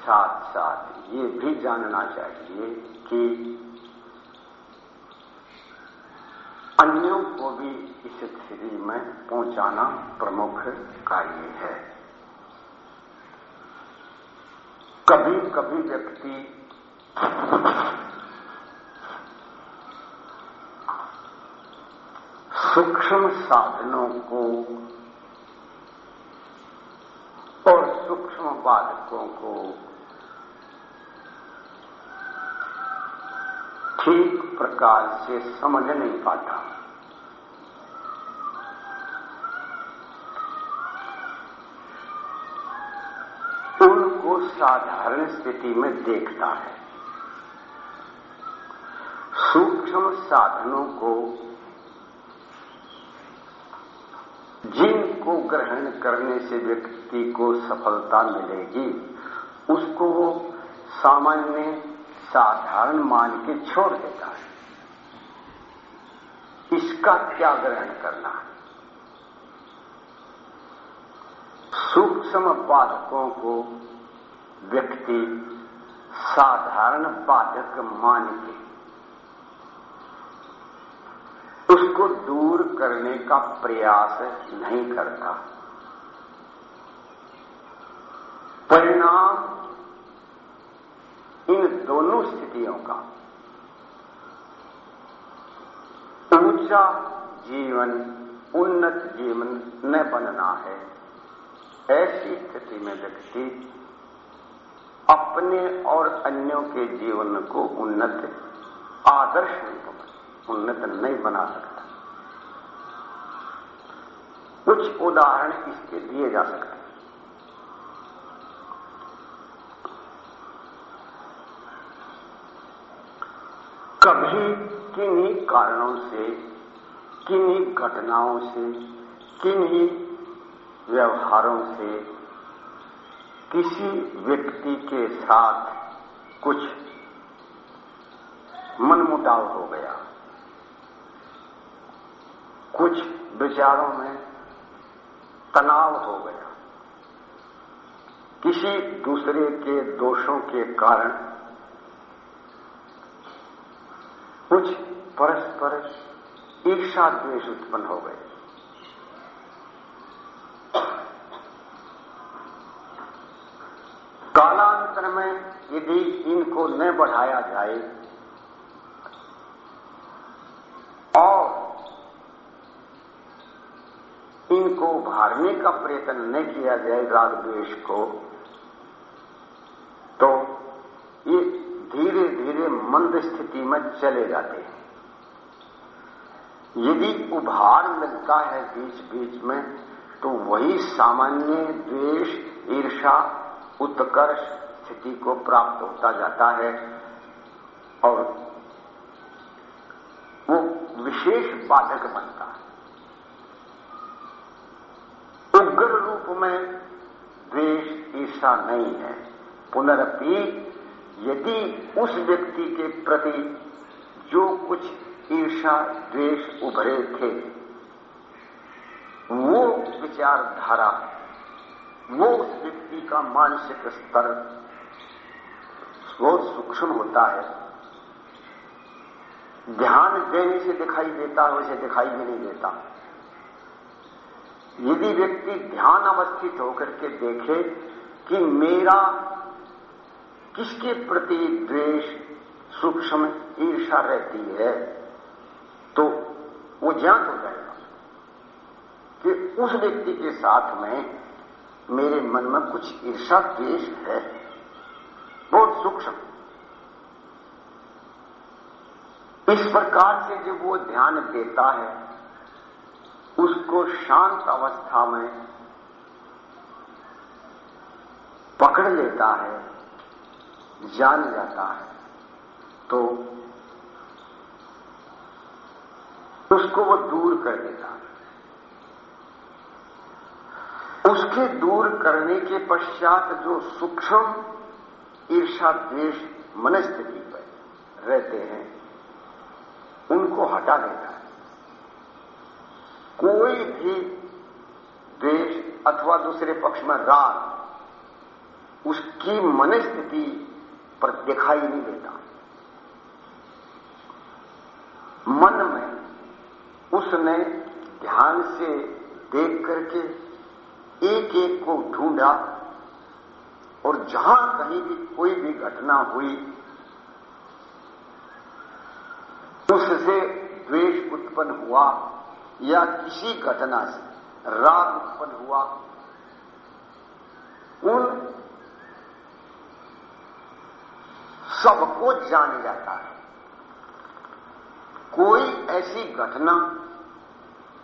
साथ साथ ये भी जानना चाहिए कि अन्यों को भी इस स्थिति में पहुंचाना प्रमुख कार्य है। कभी कभी व्यक्ति सूक्ष्म साधनों को और सूक्ष्म बाधकों को ठीक प्रकार से समझ नहीं पाता। उनको साधारण स्थिति में देखता है। सूक्ष्म साधनों को, जिनको ग्रहण करने से व्यक्ति को सफलता मिलेगी, उसको वो सामान्य साधारण मान के छोड़ देता है। इसका क्या ग्रहण करना है। सूक्ष्म बाधकों को व्यक्ति साधारण बाधक मान के उसको दूर करने का प्रयास नहीं करता। परिणाम इन दोनों स्थितियों का। ऊँचा जीवन, उन्नत जीवन न बनना है। ऐसी स्थिति में व्यक्ति अपने और अन्यों के जीवन को उन्नत, आदर्श उन्नत नहीं बना सकता। कुछ उदाहरण इसके दिए जा सकते कभी किन्हीं कारणों से, किन्हीं घटनाओं से, किन्हीं व्यवहारों से, किसी व्यक्ति के साथ कुछ मनमुटाव हो गया। कुछ विचारों में तनाव हो गया। किसी दूसरे के दोषों के कारण कुछ परस्पर ईर्षा द्वेष उत्पन्न हो गए। कालांतर में यदि इनको न बढ़ाया जाए और इनको उभारने का प्रयत्न न किया जाए राग द्वेष को तो ये धीरे धीरे मंद स्थिति में चले जाते हैं। यदि उभार मिलता है बीच बीच में तो वही सामान्य द्वेष ईर्षा उत्कर्ष स्थिति को प्राप्त होता जाता है। और वो विशेष बाधक बनता है। उग्र रूप में द्वेष ईर्षा नहीं है। पुनरपि यदि उस व्यक्ति के प्रति जो कुछ ईर्षा द्वेष उभरे थे, वो विचारधारा, वो उस व्यक्ति का मानसिक स्तर बहुत सूक्ष्म होता है। ध्यान देने से दिखाई देता है वैसे दिखाई भी नहीं देता। यदि व्यक्ति ध्यान अवस्थित होकर के देखे कि मेरा किसके प्रति द्वेष, सूक्ष्म ईर्षा रहती है तो वो ज्ञात हो जाएगा कि उस व्यक्ति के साथ में मेरे मन में कुछ ईर्षा द्वेष है। बहुत सूक्ष्म। इस प्रकार से जब वो ध्यान देता है, उसको शांत अवस्था में पकड़ लेता है जान जाता है। तो उसको वो दूर कर देता उसके दूर करने के पश्चात जो सूक्ष्म ईर्षा द्वेष मनस्थिति पर रहते हैं, उनको हटा देता है। कोई भी द्वेष अथवा दूसरे पक्ष में राग, उसकी मनस्थिति पर दिखाई नहीं देता। मन में उसने ध्यान से देख करके एक एक को ढूंढा और जहाँ कहीं भी कोई भी घटना हुई, उससे द्वेष उत्पन्न हुआ या किसी घटना से राग उत्पन्न हुआ, उन सबको जान जाता है। कोई ऐसी घटना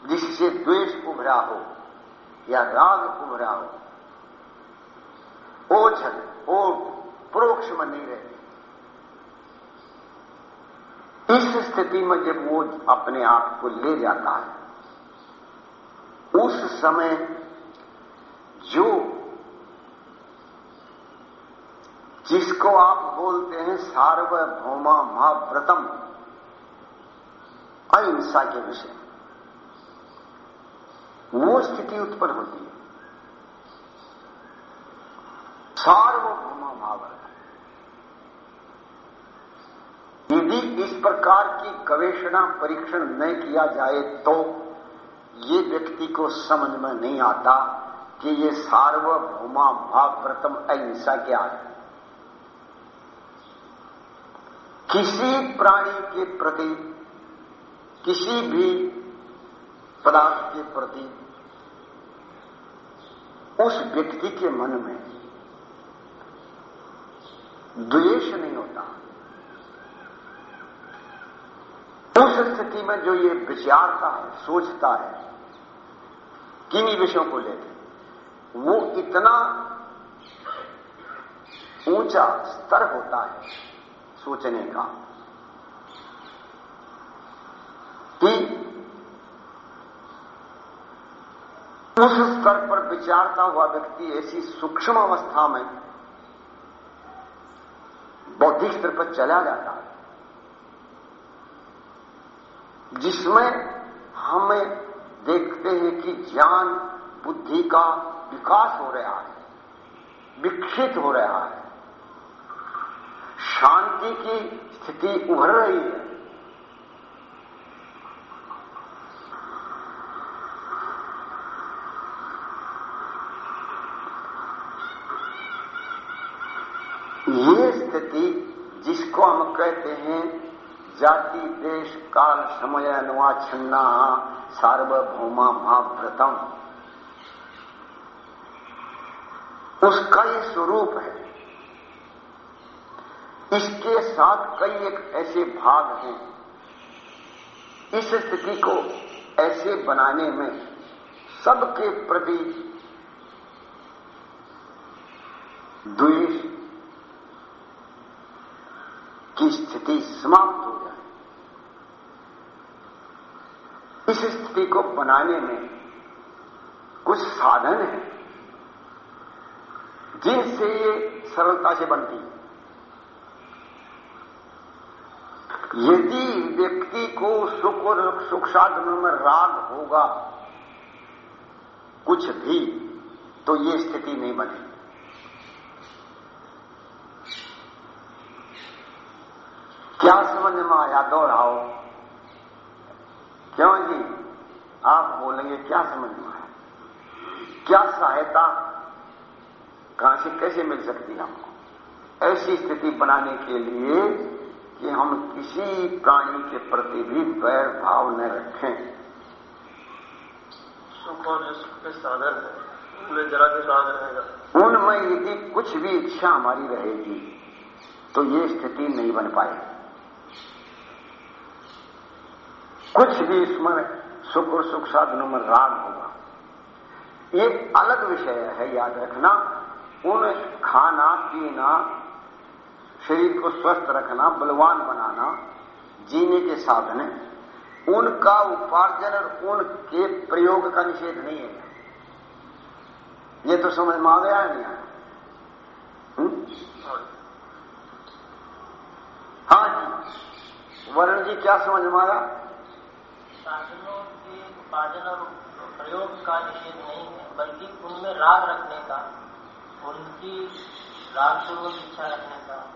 जिससे द्वेष उभरा हो या राग उभरा हो, ओझल परोक्ष में नहीं रहती। इस स्थिति में जब वो अपने आप को ले जाता है, उस समय जो जिसको आप बोलते हैं सार्वभौमा महाव्रतम, अहिंसा के विषय। वो स्थिति उत्पन्न होती है। सार्वभौमा महाव्रत। यदि इस प्रकार की गवेषणा, परीक्षण न किया जाए तो ये व्यक्ति को समझ में नहीं आता कि ये सार्वभौमा भावव्रतम अहिंसा क्या है किसी प्राणी के प्रति, किसी भी पदार्थ के प्रति, उस व्यक्ति के मन में द्वेष नहीं होता। उस स्थिति में जो ये विचारता है, सोचता है, किन्हीं विषयों को लेकर वो इतना ऊँचा स्तर होता है सोचने का। कि उस स्तर पर विचारता हुआ व्यक्ति ऐसी सूक्ष्म अवस्था में बौद्धिक स्तर पर चला जाता है, जिसमें हमें देखते हैं कि ज्ञान, बुद्धि का विकास हो रहा है, विकसित हो रहा है। शांति की स्थिति उभर रही है। ये स्थिति जिसको हम कहते हैं जाति, देश, काल, समय अनुवाच्छन्ना सार्वभौमा, महाव्रतम, उसका ये स्वरूप है। इसके साथ कई एक ऐसे भाग हैं। इस स्थिति को ऐसे बनाने में सबके प्रति द्वेष की स्थिति समाप्त हो जाए। इस स्थिति को बनाने में कुछ साधन है, जिनसे ये सरलता से बनती यदि व्यक्ति को सुख और सुख साधनों में राग होगा, कुछ भी तो ये स्थिति नहीं बनेगी। क्या समझ में आया? दोहराओ। क्यों जी? आप बोलेंगे, क्या समझ में आया? क्या सहायता? कहाँ से, कैसे मिल सकती है हमको ऐसी स्थिति बनाने के लिए कि हम किसी प्राणी के प्रति भी वैर भाव न रखें। सुख और सुख के साधन है। उनमें जरा भी राग रहेगा। उनमें यदि कुछ भी इच्छा हमारी रहेगी तो ये स्थिति नहीं बन पाएगी। कुछ भी इसमें सुख और सुख साधनों में राग होगा। ये अलग विषय है याद रखना। उन खाना पीना शरीर को स्वस्थ रखना, बलवान बनाना, जीने के साधन उनका उपार्जन और उनके प्रयोग का निषेध नहीं है। ये तो समझ में आ गया है नहीं? आया हाँ जी। वरुण जी, क्या समझ में आया साधनों के उपार्जन और प्रयोग का निषेध नहीं है, बल्कि उनमें राग रखने का, उनकी राग पूर्वक इच्छा रखने का।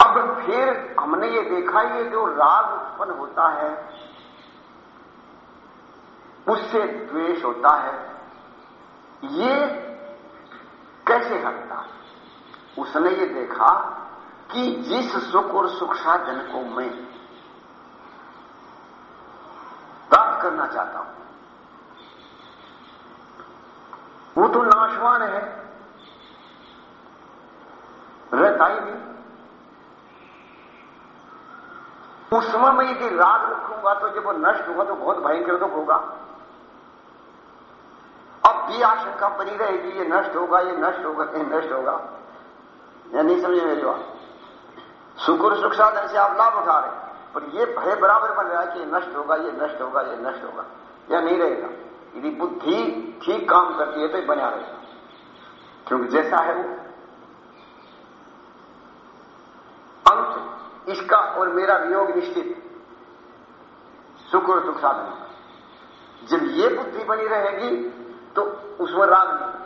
अब फिर हमने ये देखा, ये जो राग उत्पन्न होता है, उससे द्वेष होता है। ये कैसे हटता? उसने ये देखा कि जिस सुख और सुख साधन को मैं प्राप्त करना चाहता हूँ, वो तो नाशवान है, रहता ही नहीं। उसमें मैं यदि राग रखूँगा तो जब वो नष्ट होगा तो बहुत भयंकर दुख होगा। अब भी आशंका बनी रहेगी, ये नष्ट होगा, ये नष्ट होगा, कहीं नष्ट होगा। या नहीं समझे मेरी बात। सुख और सुख साधन से आप लाभ उठा रहे पर ये भय बराबर बन रहा है कि नष्ट होगा, ये नष्ट होगा, ये नष्ट होगा। या नहीं रहेगा। यदि बुद्धि ठीक काम करती है तो बना रहेगा। क्योंकि जैसा है वो। अंत इसका और मेरा वियोग निश्चित सुख और सुख साधन जब ये बुद्धि बनी रहेगी तो उसमें राग नहीं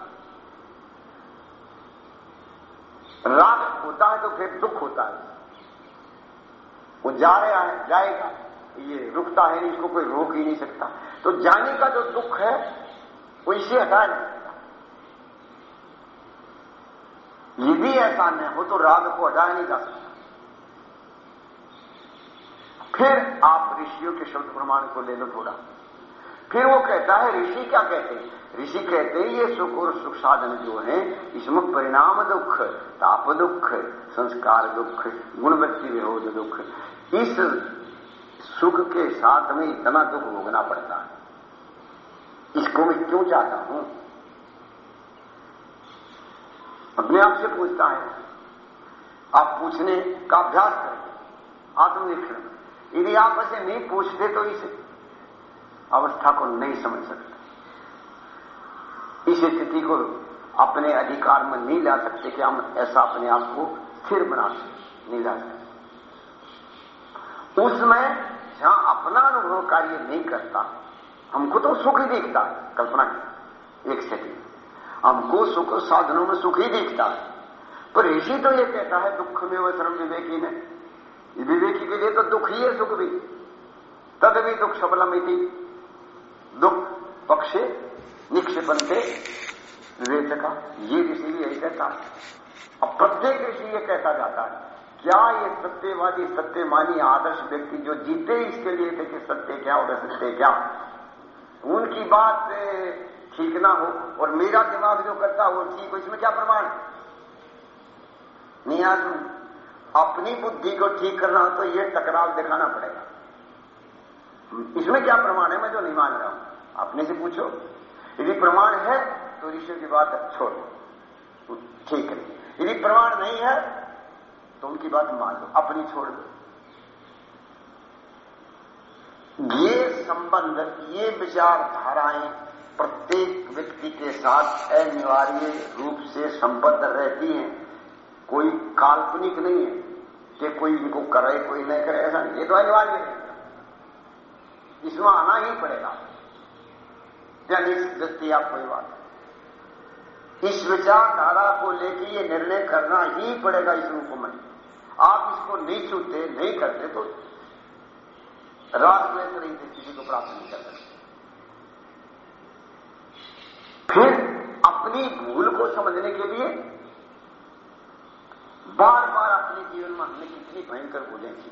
राग होता है तो फिर दुख होता है। वो जा रहा है जाएगा। ये रुकता है इसको कोई रोक ही नहीं सकता। तो जाने का जो दुख है, वो इसे हटा नहीं सकता। यदि ऐसा न हो तो राग को हटाया नहीं जा सकता। फिर आप ऋषियों के शब्द प्रमाण को ले लो थोड़ा। फिर वो कहता है, ऋषि क्या कहते हैं? ऋषि कहते हैं, ये सुख और सुख साधन जो है, इसमें परिणाम दुख, ताप दुख, संस्कार दुख गुणवृत्ति विरोध दुख, इस सुख के साथ में इतना दुख भोगना पड़ता है। इसको मैं क्यों चाहता हूँ? अपने आप से पूछता है। आप पूछने का अभ्यास करें। आत्मनिरीक्षण। यदि आप ऐसे नहीं पूछते तो इस अवस्था को नहीं समझ सकते। इस स्थिति को अपने अधिकार में नहीं ला सकते कि हम ऐसा अपने आप को स्थिर बना सकते नहीं ला सकते। उसमें जहाँ अपना अनुभव कार्य नहीं करता, हमको तो सुख ही दिखता है। कल्पना एक स्थिति हमको सुख साधनों में सुख ही दिखता है। पर ऋषि तो ये कहता है, दुख में वह श्रम विवेकी ने विवेकी के लिए तो दुख ही है, सुख भी। तद भी दुख सबलम दुख पक्षे निक्षिपनते विवेचका। ये ऋषि भी यही कहता है। अब प्रत्येक ऋषि ये कहता जाता है, क्या ये सत्यवादी, सत्यमानी, आदर्श व्यक्ति जो जीते इसके लिए थे कि सत्य क्या और असत्य क्या? उनकी बात ठीक ना हो और मेरा दिमाग जो करता हो, ठीक हो, इसमें क्या प्रमाण नहीं आज अपनी बुद्धि को ठीक करना हो तो ये टकराव दिखाना पड़ेगा। इसमें क्या प्रमाण है, मैं जो नहीं मान रहा हूँ। अपने से पूछो। यदि प्रमाण है तो ऋषि की बात छोड़ दो। ठीक है। यदि प्रमाण नहीं है तो उनकी बात मान लो। अपनी छोड़ दो। ये संबंध, ये विचारधाराएँ प्रत्येक व्यक्ति के साथ अनिवार्य रूप से संबद्ध रहती हैं। कोई काल्पनिक नहीं है। कि कोई इनको करे, कोई नहीं करे, ऐसा ये तो अनिवार्य है। इसमें आना ही पड़ेगा। दृष्टि आप कोई बात इस विचारधारा को लेकर ये निर्णय करना ही पड़ेगा इस रूप में। आप इसको नहीं छूते, नहीं करते तो रात में तरीके किसी को प्राप्त नहीं कर सकते। फिर अपनी भूल को समझने के लिए बार बार अपने जीवन में हमने कितनी भयंकर भूलें की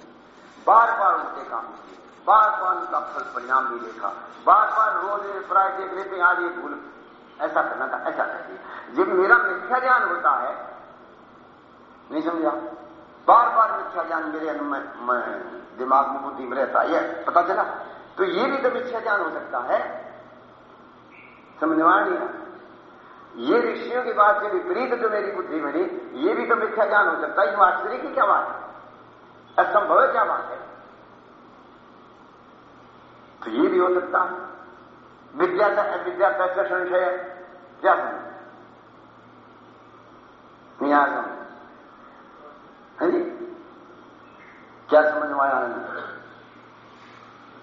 बार बार उनके काम किए। बार बार उनका फल परिणाम भी देखा। बार बार रोज प्राय देख लेते आज ये भूल। ऐसा करना था, ऐसा कर दिया जब मेरा मिथ्या ज्ञान होता है, नहीं समझा? बार बार मिथ्या ज्ञान मेरे दिमाग में बुद्धि में रहता है पता चला? तो ये भी तो मिथ्या ज्ञान हो सकता है। समझ नहीं ये ऋषियों की बात के विपरीत जो मेरी बुद्धि बनी ये भी तो मिथ्या ज्ञान हो सकता है। आश्चर्य की क्या बात है? असंभव क्या बात है? तो ये भी हो सकता है। विद्या का विद्या का संशय क्या नियागम है जी? क्या समझ में आया?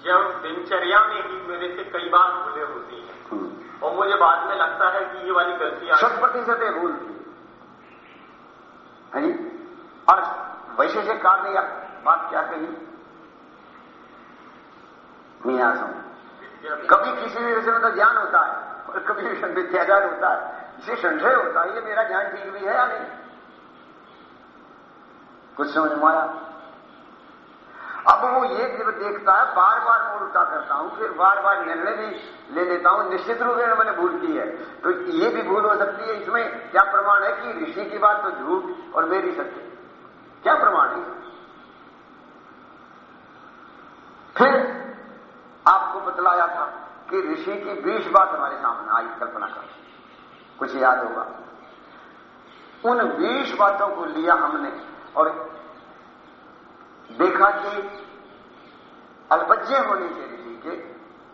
जब दिनचर्या में ही मेरे से कई बार भूले होती हैं। हम्म। और मुझे बाद में लगता है कि ये वाली गलती शत प्रतिशत है भूल। है जी और वैसे से कारण या बात क्या कही? नियासम कभी किसी भी विषय में तो ज्ञान होता है और कभी विद्याचार होता है। इसे संशय होता है ये मेरा ज्ञान ठीक भी है या नहीं? कुछ समझ में आया? अब वो ये जब देखता है बार बार मैं उल्टा करता हूँ फिर बार बार निर्णय भी ले लेता हूँ, निश्चित रूप से मैंने भूल की है। तो ये भी भूल हो सकती है इसमें। क्या प्रमाण है कि ऋषि की बात तो झूठ और मेरी सत्य क्या प्रमाण है? फिर आपको बतलाया था कि ऋषि की बीस बात हमारे सामने आई, कल्पना कर। कुछ याद होगा। उन बीस बातों को लिया हमने और देखा कि अल्पज्ञ होने के लिए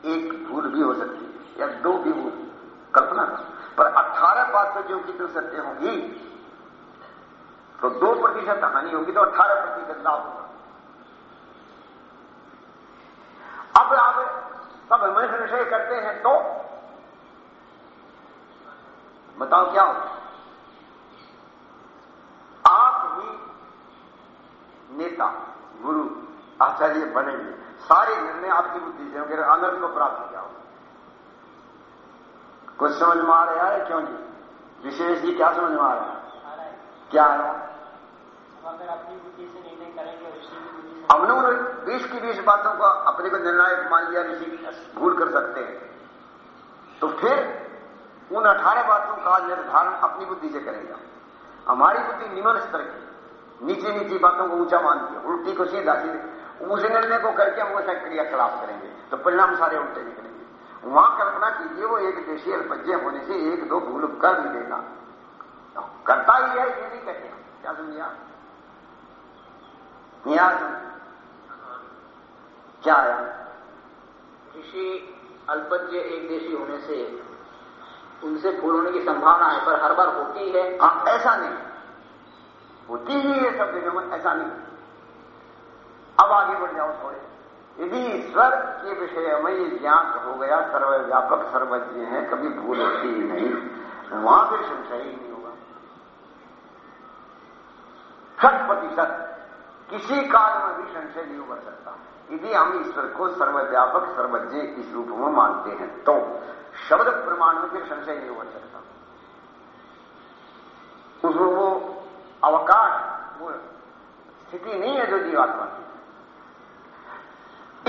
एक भूल भी हो सकती है, या दो भी भूल कल्पना पर अठारह बात जो कि तो सत्य होगी तो दो प्रतिशत हानि होगी तो अठारह प्रतिशत लाभ होगा। अब आप सब हमें संशय करते हैं तो बताओ क्या हो आप ही नेता गुरु आचार्य बनेंगे। सारे निर्णय आपकी बुद्धि से होंगे आनंद को प्राप्त किया होगा कुछ समझ में आ रहा है? क्यों जी? विशेष जी क्या समझ में आ रहा है? क्या आ अगर अपनी बुद्धि से निर्णय करेंगे हमने उन बीस की बीस बातों को अपने को निर्णायक मान लिया, ऋषि भूल कर सकते हैं। तो फिर उन अठारह बातों का निर्धारण अपनी बुद्धि से करेगा। हमारी बुद्धि निम्न स्तर की नीचे नीचे बातों को ऊँचा मानती है। उल्टी को सीधा सीधे उस निर्णय को करके हम वैसा क्रियाकलाप करेंगे। तो परिणाम सारे उल्टे निकलेंगे। वहाँ कल्पना कीजिए वो एक देशी अल्पज्ञ होने से एक दो भूल कर भी देगा। तो करता ही है ये नहीं कहते क्या समझिए नियाज क्या आया ऋषि अल्पज्ञ एक देशी होने से उनसे भूल होने की संभावना है पर हर बार होती है। हाँ ऐसा नहीं। होती ही है सब जगह में ऐसा नहीं अब आगे बढ़ जाओ थोड़े। यदि ईश्वर के विषय में ये ज्ञात हो गया, सर्वव्यापक सर्वज्ञ है, कभी भूल होती ही नहीं, वहाँ फिर संशय ही नहीं होगा। शत प्रतिशत किसी काल में भी संशय नहीं उभर सकता। यदि हम ईश्वर को सर्वव्यापक सर्वज्ञ इस रूप में मानते हैं तो शब्द प्रमाण में फिर संशय नहीं उभर सकता। उसमें वो अवकाश, वो स्थिति नहीं है जो जीवात्मा की।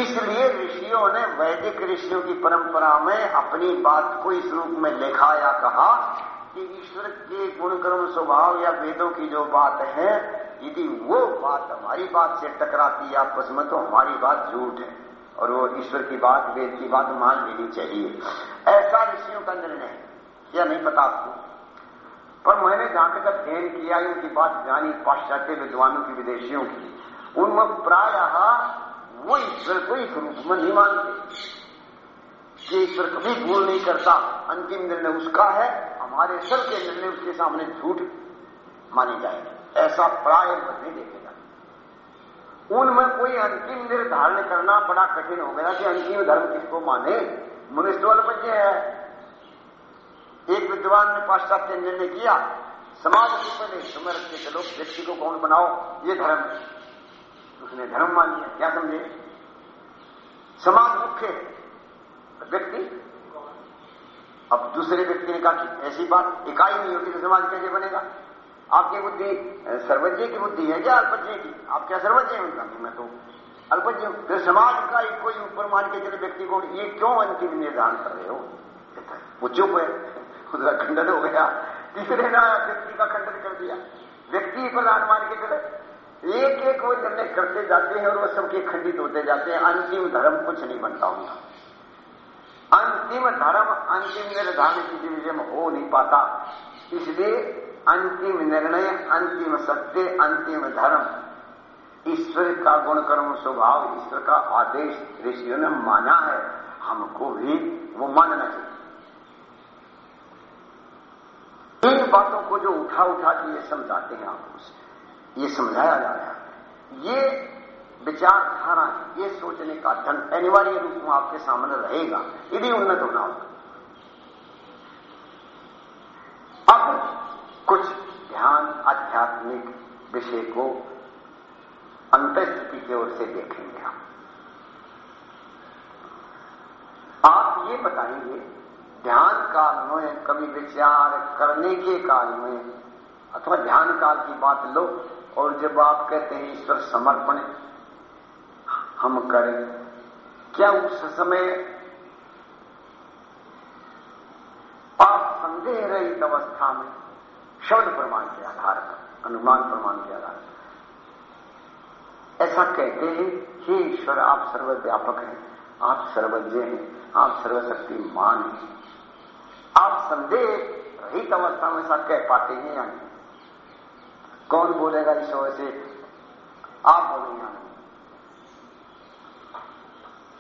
इसलिए ऋषियों ने वैदिक ऋषियों की परंपरा में अपनी बात को इस रूप में लिखा या कहा कि ईश्वर के गुणकर्म स्वभाव या वेदों की जो बात है, यदि वो बात हमारी बात से टकराती है आपस में तो हमारी बात झूठ है। और वो ईश्वर की बात, वेद की बात मान लेनी चाहिए। ऐसा ऋषियों का निर्णय है। या नहीं पता आपको? पर मैंने जहाँ तक अध्ययन किया उनकी बात जानी पाश्चात्य विद्वानों की, विदेशियों की, उनमें प्राय वो ईश्वर को इस रूप में नहीं मानते। कि ईश्वर कभी भूल नहीं करता। अंतिम निर्णय उसका है, हमारे सब के निर्णय उसके सामने झूठ माने जाएँगे। ऐसा प्राय नहीं देखेगा उनमें कोई अंतिम निर्धारण करना बड़ा कठिन हो गया कि अंतिम धर्म किसको माने? मनुष्य तो अल्पज्ञ है। एक विद्वान ने पाश्चात्य निर्णय किया, समाज के तुम्हें रखते चलो, व्यक्ति को कौन बनाओ, ये धर्म है। उसने धर्म मान लिया, क्या समझे? समाज मुख्य व्यक्ति? अब दूसरे व्यक्ति ने कहा कि ऐसी बात इकाई नहीं होगी तो समाज कैसे बनेगा? आपकी बुद्धि सर्वज्ञ की बुद्धि है क्या अल्पज्ञ की? आप क्या सर्वज्ञ हैं? उनका मैं तो अल्पज्ञ फिर समाज का एक कोई ऊपर मान के चले, व्यक्ति को ये क्यों अंतिम निर्धारण कर रहे हो? वो चुप है। उसका खंडन हो गया। तीसरे ना व्यक्ति का खंडन कर दिया? व्यक्ति को लान मान के चले। एक एक वो निर्णय करते जाते हैं और वो सबके खंडित होते जाते हैं, अंतिम धर्म कुछ नहीं बनता उनका। अंतिम धर्म अंतिम निर्धारण की में हो नहीं पाता, इसलिए अंतिम निर्णय, अंतिम सत्य, अंतिम धर्म, ईश्वर का गुण कर्म स्वभाव, ईश्वर का आदेश ऋषियों ने माना है। हमको भी वो मानना चाहिए। इन बातों को जो उठा उठा के ये समझाते हैं आपको ये समझाया जा रहा है। ये विचारधारा ये सोचने का ढंग अनिवार्य रूप में आपके सामने रहेगा। यदि उन्नत होना होगा अब कुछ ध्यान आध्यात्मिक विषय को अंतस्थिति की ओर से देखेंगे हम। आप ये बताएँगे ध्यान काल में, कभी विचार करने के काल में, अथवा ध्यान काल की बात लो, और जब आप कहते हैं, ईश्वर, समर्पण हम करें। क्या उस समय आप संदेह रहित अवस्था में शब्द प्रमाण के आधार पर, अनुमान प्रमाण के आधार पर? ऐसा कहते हैं, हे ईश्वर, आप सर्वव्यापक हैं, आप सर्वज्ञ हैं, आप सर्वशक्तिमान हैं। आप संदेह रहित अवस्था में ऐसा कह पाते हैं या नहीं? कौन बोलेगा ईश्वर से? आप बोलेंगे या नहीं?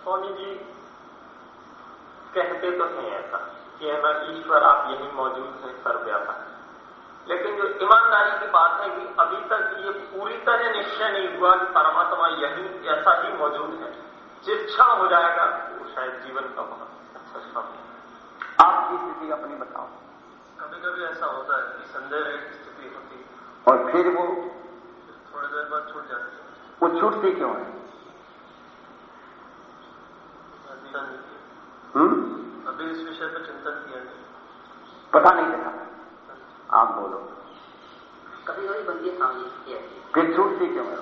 स्वामी जी, कहते तो हैं ऐसा कि है ना ईश्वर आप यही मौजूद हैं, सर्वव्यापक। लेकिन जो ईमानदारी की बात है कि अभी तक ये पूरी तरह निश्चय नहीं हुआ कि परमात्मा यही, ऐसा ही मौजूद है। जिस क्षण हो जाएगा, वो शायद जीवन का बहुत अच्छा समय आपकी स्थिति अपनी बताओ। कभी कभी ऐसा होता है कि संदेह की स्थिति होती है। और फिर वो थोड़ी देर बाद छूट जाती है। वो छूटती क्यों है? हम्म अभी इस विषय पर चिंतन किया नहीं। पता नहीं चला। आप बोलो। कभी कभी बनती है। फिर छूटती क्यों है?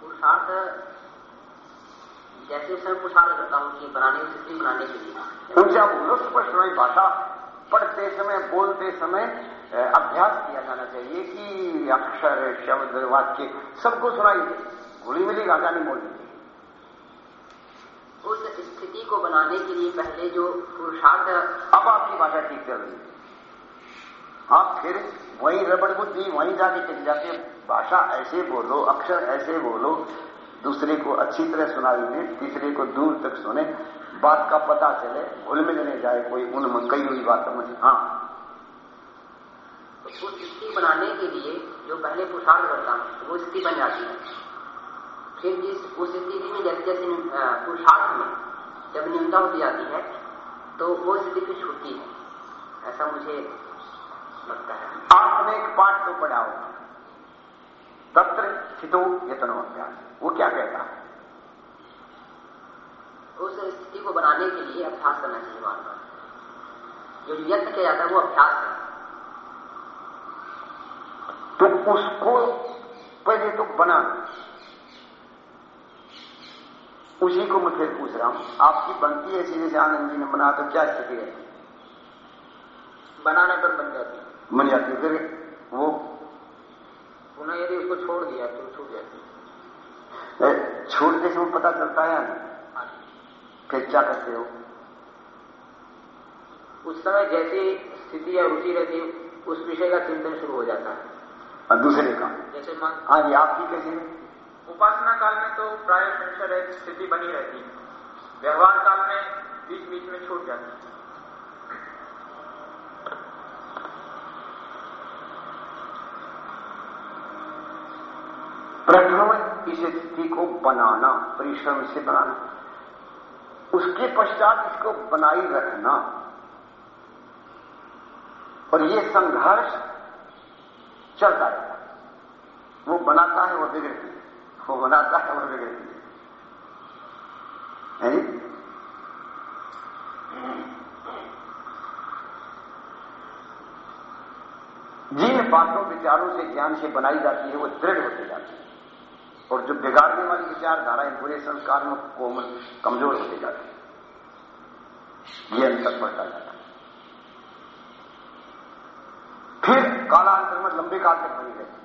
पुरुषार्थ जैसे उसमें पुरुषार्थ करता हूँ कि बनाने की स्थिति बनाने के लिए। ऊँचा बोलो स्पष्ट भाषा पढ़ते समय बोलते समय अभ्यास किया जाना चाहिए कि अक्षर शब्द वाक्य सबको सुनाई दे? घुली मिली भाषा नहीं बोलनी उस स्थिति को बनाने के लिए पहले जो पुरुषार्थ अब आपकी भाषा ठीक चल रही आप फिर वही रबड़ बुद्धि वहीं जाके चली जाती है। भाषा ऐसे बोलो अक्षर ऐसे बोलो दूसरे को अच्छी तरह सुनाई दे तीसरे को दूर तक सुने बात का पता चले घुल में नहीं जाए कोई उनमें कई हुई बातों में हाँ। उस स्थिति बनाने के लिए जो पहले पुरुषार्थ करता है वो स्थिति बन जाती है। फिर जिस उस स्थिति में जैसे जैसे पुरुषार्थ में जब न्यूनता होती जाती है तो वो स्थिति फिर छूटती है। ऐसा मुझे लगता है। आपने एक पाठ तो पढ़ा होगा। तत्र स्थितो यतनो अभ्यास वो क्या कहता? है उस स्थिति को बनाने के लिए अभ्यास करना चाहिए बार जो यत्न किया जाता है वो अभ्यास है। तो उसको पहले तो बना उसी को मैं फिर पूछ रहा हूँ। आपकी बनती है ऐसी जैसे आनंद जी ने बना तो क्या स्थिति है? बनाने पर बन जाती है। बन जाती है। फिर वो पुनः यदि उसको छोड़ दिया तो छूट जाती है छोड़ने से वो पता चलता है नहीं? हाँ। फिर क्या करते हो? उस समय जैसी स्थिति या रुचि रहती उस विषय का चिंतन शुरू हो जाता है। और दूसरे का जैसे मान हाँ जी आपकी कैसे? उपासना काल में तो प्राय संशय स्थिति बनी रहती है। व्यवहार काल में बीच बीच में छूट जाती है। प्रथम इस स्थिति को बनाना, परिश्रम से बनाना। उसके पश्चात इसको बनाई रखना। और ये संघर्ष चलता रहता वो बनाता है, वो बिगड़ती है। वो बनाता है, वो बिगड़ती है। जिन बातों, विचारों से, ज्ञान से बनाई जाती है, वो दृढ़ होती जाती है। और जो बिगाड़ने वाली विचारधाराएँ बुरे संस्कार में कोमल कमज़ोर होती जाती है, ये अंतर बढ़ता जाता है। फिर कालांतर में लंबे काल तक बनी रहती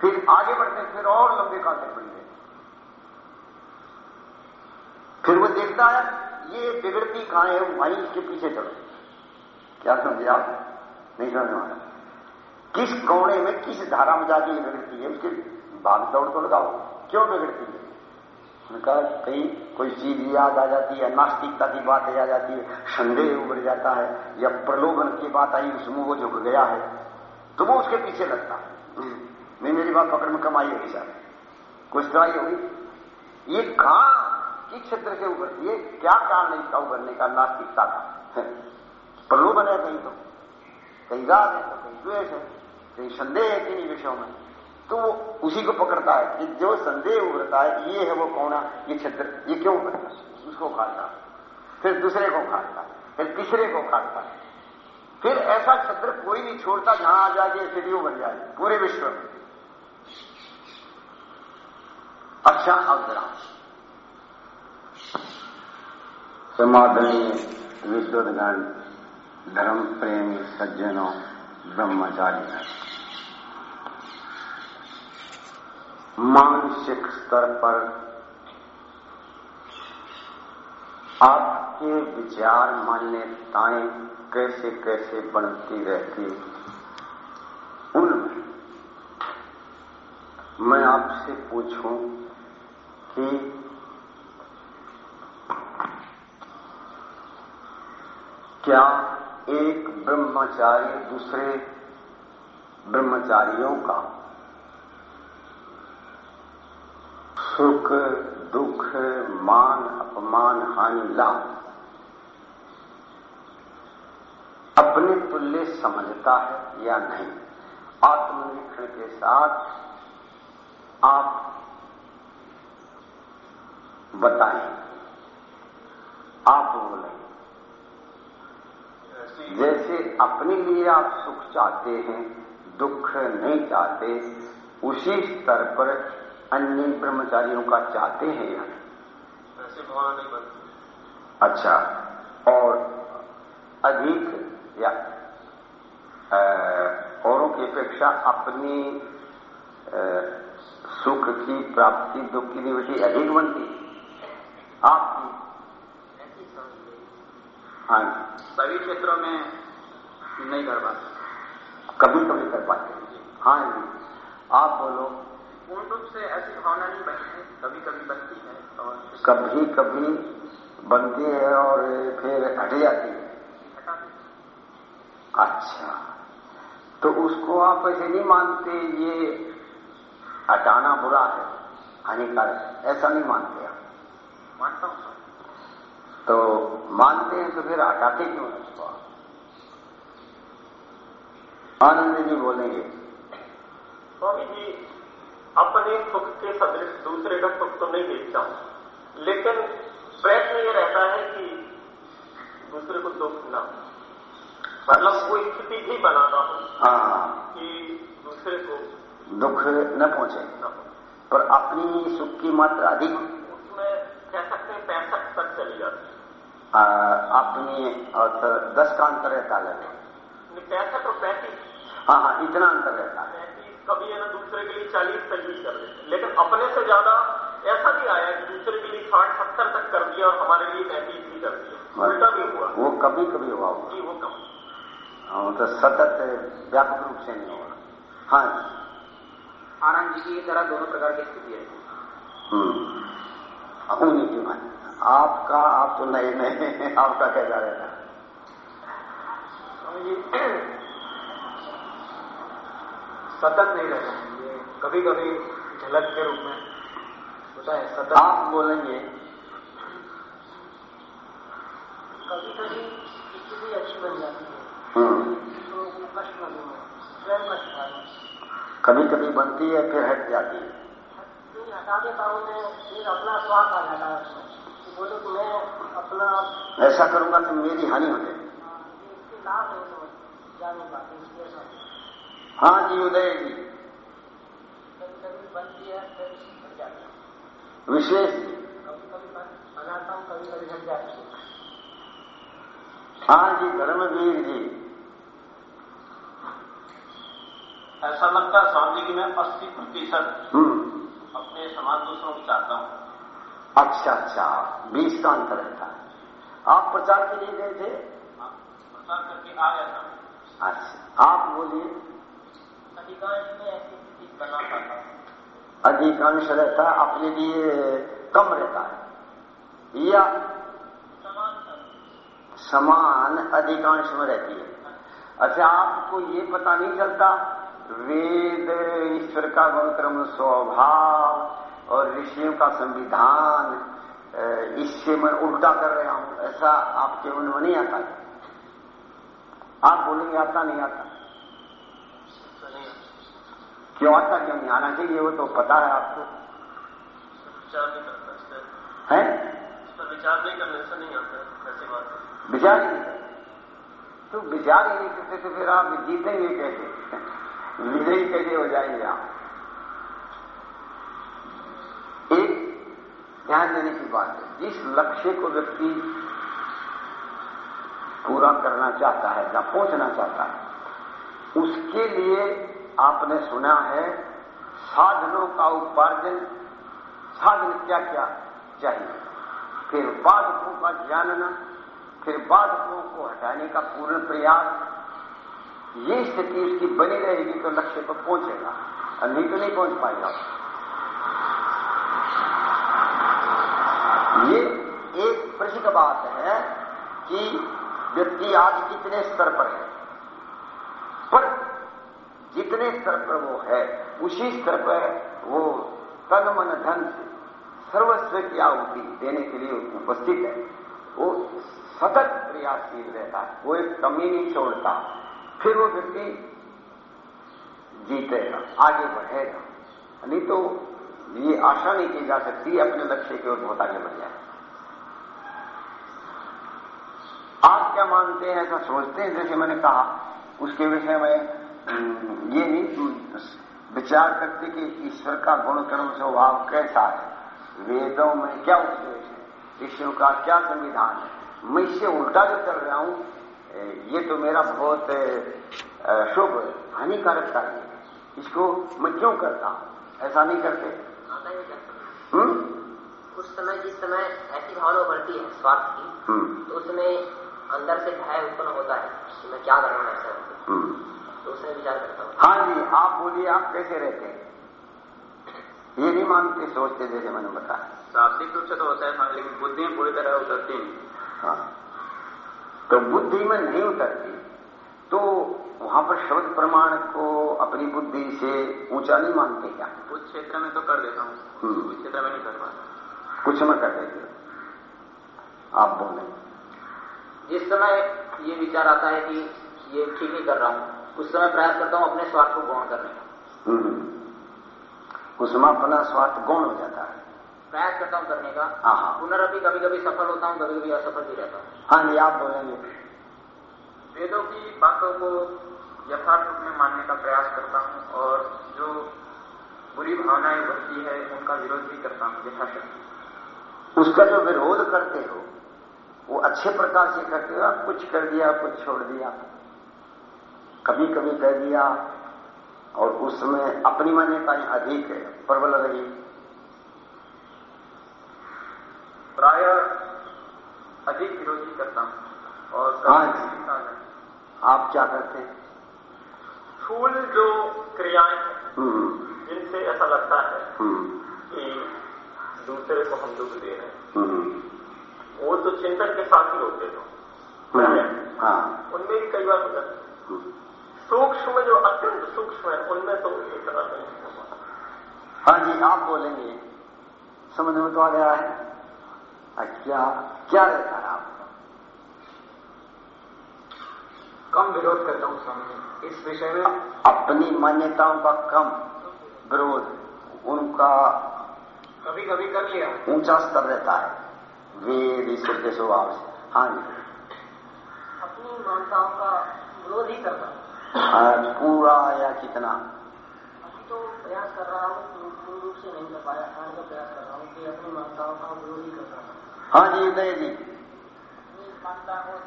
फिर आगे बढ़ते, फिर और लंबे काल तक बनी रहती फिर वो देखता है, ये बिगड़ती कहाँ है वहीं इसके पीछे चलो क्या समझे आप? नहीं समझ में वाला किस कोने में किस धारा में जाके ये बिगड़ती है? उसके भाग दौड़ को लगाओ। क्यों बिगड़ती है? उनका कहीं कोई चीज़ याद आ जाती है, नास्तिकता की बात आ जाती है, संदेह उभर जाता है, या प्रलोभन की बात आई उसमें वो झुक गया है तो वो उसके पीछे लगता है। मैं मेरी बात पकड़ में कमाई होगी सर कुछ तो आई होगी। ये कहाँ, किस क्षेत्र से उभरती है? क्या कारण है इसका उभरने का, नास्तिकता का? प्रलोभन है कहीं तो। कहीं राग है तो कहीं द्वेष है। कहीं संदेह है किन्हीं विषयों में। तो वो उसी को पकड़ता है कि जो संदेह उभरता है, ये है वो कौन ये क्षेत्र ये क्यों उभरता उसको खाता फिर दूसरे को खाता फिर तीसरे को खाता फिर ऐसा क्षेत्र कोई नहीं छोड़ता, जहाँ आ जाके स्थिति बन जाए, पूरे विश्व में। अच्छा अवग्राम समादनीय विद्वदगण धर्म प्रेमी, सज्जनों ब्रह्मचारी मानसिक स्तर पर आपके विचार मान्यताएँ कैसे कैसे बनती रहती उनमें मैं आपसे पूछूँ कि क्या एक ब्रह्मचारी दूसरे ब्रह्मचारियों का सुख, दुख, मान, अपमान, हानि, लाभ अपने तुल्य समझता है या नहीं? आत्मनिरीक्षण के साथ आप बताएँ। आप बोलें। जैसे अपने लिए आप सुख चाहते हैं दुख नहीं चाहते उसी स्तर पर अन्य ब्रह्मचारियों का चाहते हैं या भावना नहीं बनती। अच्छा और अधिक या औरों की अपेक्षा अपनी सुख की प्राप्ति दुख की निवृत्ति अधिक बनती आपकी हाँ। सभी क्षेत्रों में नहीं कर पाते। कभी कभी कर पाते हाँ। जी। आप बोलो। पूर्ण रूप से ऐसी भावना नहीं बनती है। कभी कभी बनती है और कभी कभी बनती है और फिर हट जाती है। अच्छा। तो उसको आप ऐसे नहीं मानते ये हटाना बुरा है हानिकारक ऐसा नहीं मानते आप। मानता हूँ। तो मानते हैं तो फिर हटाते क्यों है उसको आनंद जी बोलेंगे। स्वामी जी अपने सुख के सदृश दूसरे का सुख तो नहीं देखता हूँ। लेकिन प्रयत्न यह रहता है कि दूसरे को दुख ना मतलब कोई स्थिति भी बनाना हो हाँ। कि दूसरे को दुख न पहुँचे। पर अपनी सुख की मात्रा अधिक। उसमें कह सकते हैं पैंसठ तक चली जाती है। अपनी और तो दस का अंतर रहता है। नहीं, पैंसठ और पैंतीस। हाँ हाँ इतना अंतर रहता है। पैंतीस कभी है ना दूसरे के लिए चालीस तक भी कर देते लेकिन अपने से ज़्यादा ऐसा भी आया कि दूसरे के लिए साठ सत्तर तक कर दिया और हमारे लिए पैंतीस भी कर दिया। उल्टा भी हुआ। वो कभी कभी हुआ होगा। कि वो कम हाँ, तो सतत व्यापक रूप से नहीं होगा। हाँ जी। आनंद जी की तरह दोनों प्रकार की स्थिति है। हम्म। उन्हीं की मान आपका आप तो नए नए हैं, आपका कैसा जी सतत नहीं रहता ये कभी कभी झलक के रूप में होता है सतत। आप बोलेंगे। कभी कभी स्थिति अच्छी बन जाती है हम्म, तो कष्ट स्वयं कष्ट कभी कभी बनती है फिर हट जाती है। हटा देता हूँ मैं फिर अपना स्वार्थ आ जाता है उसमें मैं अपना ऐसा करूँगा तो मेरी हानि हो जाएगी। है। जी उदय जी कभी कभी बनती फिर हट जाती है विशेष हूँ हाँ जी धर्मवीर जी ऐसा लगता है स्वामी जी की मैं अस्सी प्रतिशत हम्म। अपने समाज दूसरों को चाहता हूँ। अच्छा अच्छा बीस का अंतर रहता आप प्रचार के लिए गए थे? प्रचार करके आ गया था। अच्छा आप बोलिए। अधिकांश में ऐसी बना पाता अधिकांश रहता है अपने लिए कम रहता है। या? समान समान अधिकांश में रहती है। अच्छा आपको ये पता नहीं चलता वेद ईश्वर का गुणक्रम स्वभाव और ऋषियों का संविधान इससे मैं उल्टा कर रहा हूँ। ऐसा आपके मन में नहीं आता? आप बोलेंगे, आता नहीं आता? क्यों आता क्यों नहीं? आना चाहिए वो तो पता है आपको। है? विचार नहीं करने से नहीं आता ऐसी विचार नहीं। तो विचार ही नहीं करते तो फिर आप जीतेंगे कैसे? विजयी कैसे हो जाएँगे आप एक ध्यान देने की बात है। जिस लक्ष्य को व्यक्ति पूरा करना चाहता है, या पहुँचना चाहता है, उसके लिए आपने सुना है, साधनों का उपार्जन, साधन क्या क्या चाहिए? फिर बाधकों का जानना फिर बाधकों को हटाने का पूर्ण प्रयास। ये स्थिति उसकी बनी रहेगी तो लक्ष्य पर पहुंचेगा, और नहीं तो नहीं पहुँच पाएगा। ये एक प्रसिद्ध बात है कि व्यक्ति आज कितने स्तर पर है। पर जितने स्तर पर वो है, उसी स्तर पर वो तन मन धन से सर्वस्व की आहुति देने के लिए उपस्थित है। वो सतत प्रयासशील रहता है, वो एक कमी नहीं छोड़ता। फिर वो व्यक्ति जीतेगा, आगे बढ़ेगा। नहीं तो ये आशा नहीं की जा सकती अपने लक्ष्य की ओर बहुत आगे बढ़ जाए। आप क्या मानते हैं ऐसा सोचते हैं जैसे मैंने कहा उसके विषय में हम्म, ये नहीं विचार करते कि ईश्वर का गुण कर्म स्वभाव कैसा है? वेदों में क्या उपदेश है? ईश्वर का क्या संविधान है? मैं इससे उल्टा जो कर रहा हूँ ये तो मेरा बहुत शुभ हानिकारक कार्य है। इसको मैं क्यों करता हूँ? ऐसा नहीं करते। ही हम्म? उस समय जिस समय ऐसी भावना उभरती है स्वार्थ की हम्म। तो उसमें अंदर से भय उत्पन्न होता है कि मैं क्या कर रहा हूँ ऐसा हम्म। तो उसमें विचार करता हूँ। हाँ जी आप बोलिए आप कैसे रहते हैं? ये नहीं मानते सोचते जैसे मैंने बताया। शाब्दिक रूप से तो होता है हाँ, लेकिन बुद्धि में पूरी तरह उतरती नहीं। हाँ। तो बुद्धि में नहीं उतरती। तो वहाँ पर शब्द प्रमाण को अपनी बुद्धि से ऊँचा नहीं मानते क्या? कुछ क्षेत्र में तो कर देता हूँ। हम्म। कुछ क्षेत्र में नहीं कर पाता। कुछ में कर देते। आप बोले। जिस समय ये विचार आता है कि ये ठीक ही कर रहा हूँ उस समय प्रयास करता हूँ अपने स्वार्थ को गौण करने का। हम्म। उसमें अपना स्वार्थ गौण हो जाता है। प्रयास करता हूँ करने का। हाँ हाँ। पुनरअपि कभी कभी सफल होता हूँ कभी कभी असफल भी रहता हूँ। हाँ जी आप बोलेंगे। वेदों की बातों को यथार्थ रूप में मानने का प्रयास करता हूँ और जो बुरी भावनाएँ बढ़ती है उनका विरोध भी करता हूँ यथाशक्ति। उसका जो विरोध करते हो वो अच्छे प्रकार से करते हो आप कुछ कर दिया कुछ छोड़ दिया? कभी कभी कह दिया और उसमें अपनी मान्यता अधिक है प्रबल रही। प्राय अधिक विरोधी करता हूँ और हाँ। आप क्या करते हैं? स्थूल जो क्रियाएँ हैं हम्म, जिनसे ऐसा लगता है हम्म, कि दूसरे को हम दुख दे रहे हैं। हम्म, वो तो चिंतन के साथ ही होते हम्म, हाँ? उनमें भी कई बार होता है। हम्म, सूक्ष्म जो अत्यंत सूक्ष्म है उनमें तो इतना नहीं होगा हाँ जी आप बोलेंगे। समझ में तो आ गया है। क्या क्या रहता है आपका कम विरोध करता हूँ स्वामी इस विषय में अपनी मान्यताओं का कम विरोध उनका कभी कभी कर लिया। ऊँचा स्तर रहता है। वेद ईश्वर के स्वभाव से। हाँ जी। अपनी मान्यताओं का विरोध ही करना हाँ, पूरा या कितना? अभी तो प्रयास कर रहा हूँ पूर्ण रूप से नहीं कर पाया। खाने का प्रयास कर रहा हूँ कि अपनी मान्यताओं का विरोध ही करता हूँ। हाँ जी उदय जी। मान्यता को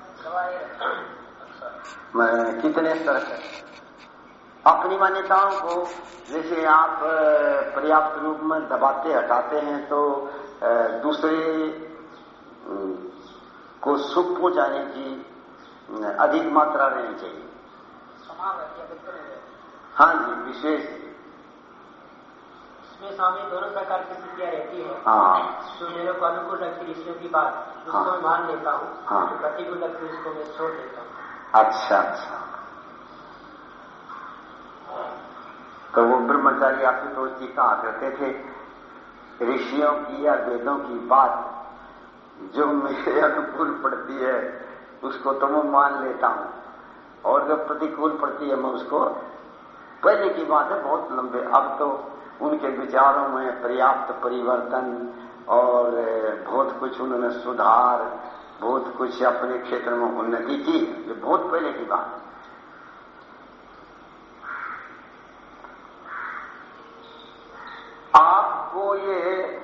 कितने स्तर से अपनी मान्यताओं को जैसे आप पर्याप्त रूप में दबाते हटाते हैं तो दूसरे को सुख पहुँचाने की अधिक मात्रा रहनी चाहिए। है। हाँ जी विशेष। इसमें सामने दोनों प्रकार की स्थितियाँ रहती है। हाँ। जो मेरे को अनुकूल लगती है ऋषियों की बात। उसको हाँ। मैं मान लेता हूँ। हाँ। प्रतिकूल लगती है उसको मैं छोड़ देता हूँ। अच्छा। अच्छा तो वो ब्रह्मचारी आशुतोष जी कहा करते थे। ऋषियों की या वेदों की बात जो मेरे अनुकूल पड़ती है, उसको तो मैं मान लेता हूँ। और जो प्रतिकूल पड़ती है, मैं उसको पहले की बात है बहुत लंबे। अब तो उनके विचारों में पर्याप्त परिवर्तन और बहुत कुछ उन्होंने सुधार बहुत कुछ अपने क्षेत्र में उन्नति की ये बहुत पहले की बात है। आपको ये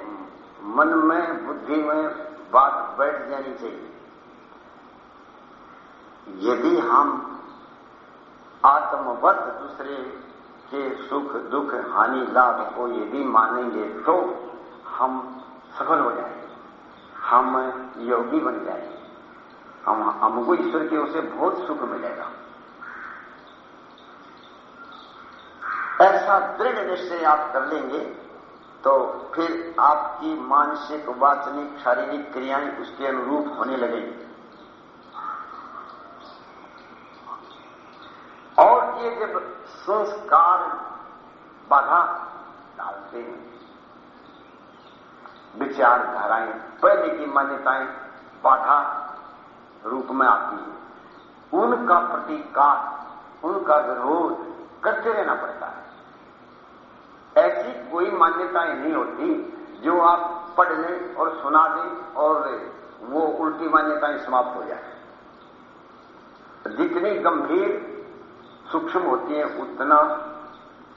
मन में, बुद्धि में बात बैठ जानी चाहिए। यदि हम आत्मवत दूसरे के सुख, दुख, हानि, लाभ को यदि मानेंगे तो हम सफल हो जाएँगे। हम योगी बन जाएँगे। हम, हमको ईश्वर की ओर से बहुत सुख मिलेगा। ऐसा दृढ़ निश्चय आप कर लेंगे तो फिर आपकी मानसिक, वाचनिक, शारीरिक क्रियाएँ उसके अनुरूप होने लगेंगी। और ये जब संस्कार बाधा डालते हैं विचारधाराएँ पहले की मान्यताएँ बाधा रूप में आती है। उनका प्रतिकार, उनका विरोध करते रहना पड़ता है। ऐसी कोई मान्यताएँ नहीं होती जो आप पढ़ लें और सुना दें और वो उल्टी मान्यताएँ समाप्त हो जाए जितनी गंभीर सूक्ष्म होती है, उतना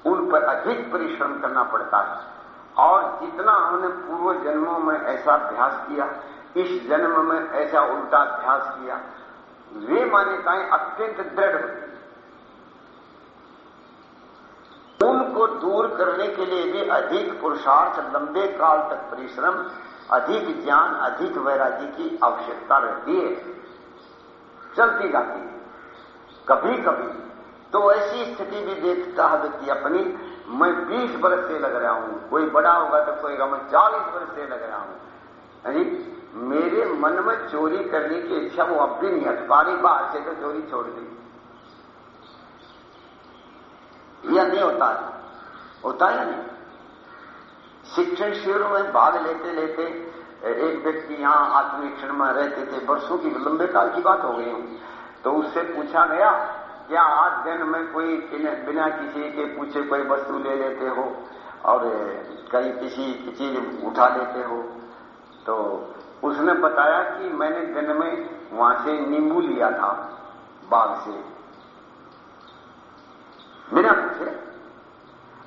उन पर अधिक परिश्रम करना पड़ता है। और जितना हमने पूर्व जन्मों में ऐसा अभ्यास किया, इस जन्म में ऐसा उल्टा अभ्यास किया, वे मान्यताएँ अत्यंत दृढ़ होती उनको दूर करने के लिए भी अधिक पुरुषार्थ, लंबे काल तक परिश्रम, अधिक ज्ञान, अधिक वैराग्य की आवश्यकता रहती है। चलती जाती है। कभी कभी तो ऐसी स्थिति भी देखता है व्यक्ति अपनी मैं 20 वर्ष से लग रहा हूँ। कोई बड़ा होगा तो कोई मैं 40 वर्ष से लग रहा हूँ। यानी मेरे मन में चोरी करने की इच्छा वो अब भी नहीं हट पा रही बाहर से तो चोरी छोड़ दी। या नहीं होता है। होता है नहीं? शिक्षण शिविरों में, भाग लेते लेते, एक व्यक्ति यहाँ आत्मनिरीक्षण में रहते थे। वर्षों की लंबे काल की बात हो गई। तो उससे पूछा गया क्या आज दिन में कोई बिना किसी के पूछे कोई वस्तु ले लेते हो और कहीं किसी की चीज़ उठा लेते हो? तो उसने बताया कि मैंने दिन में वहाँ से नींबू लिया था, बाग से। बिना पूछे।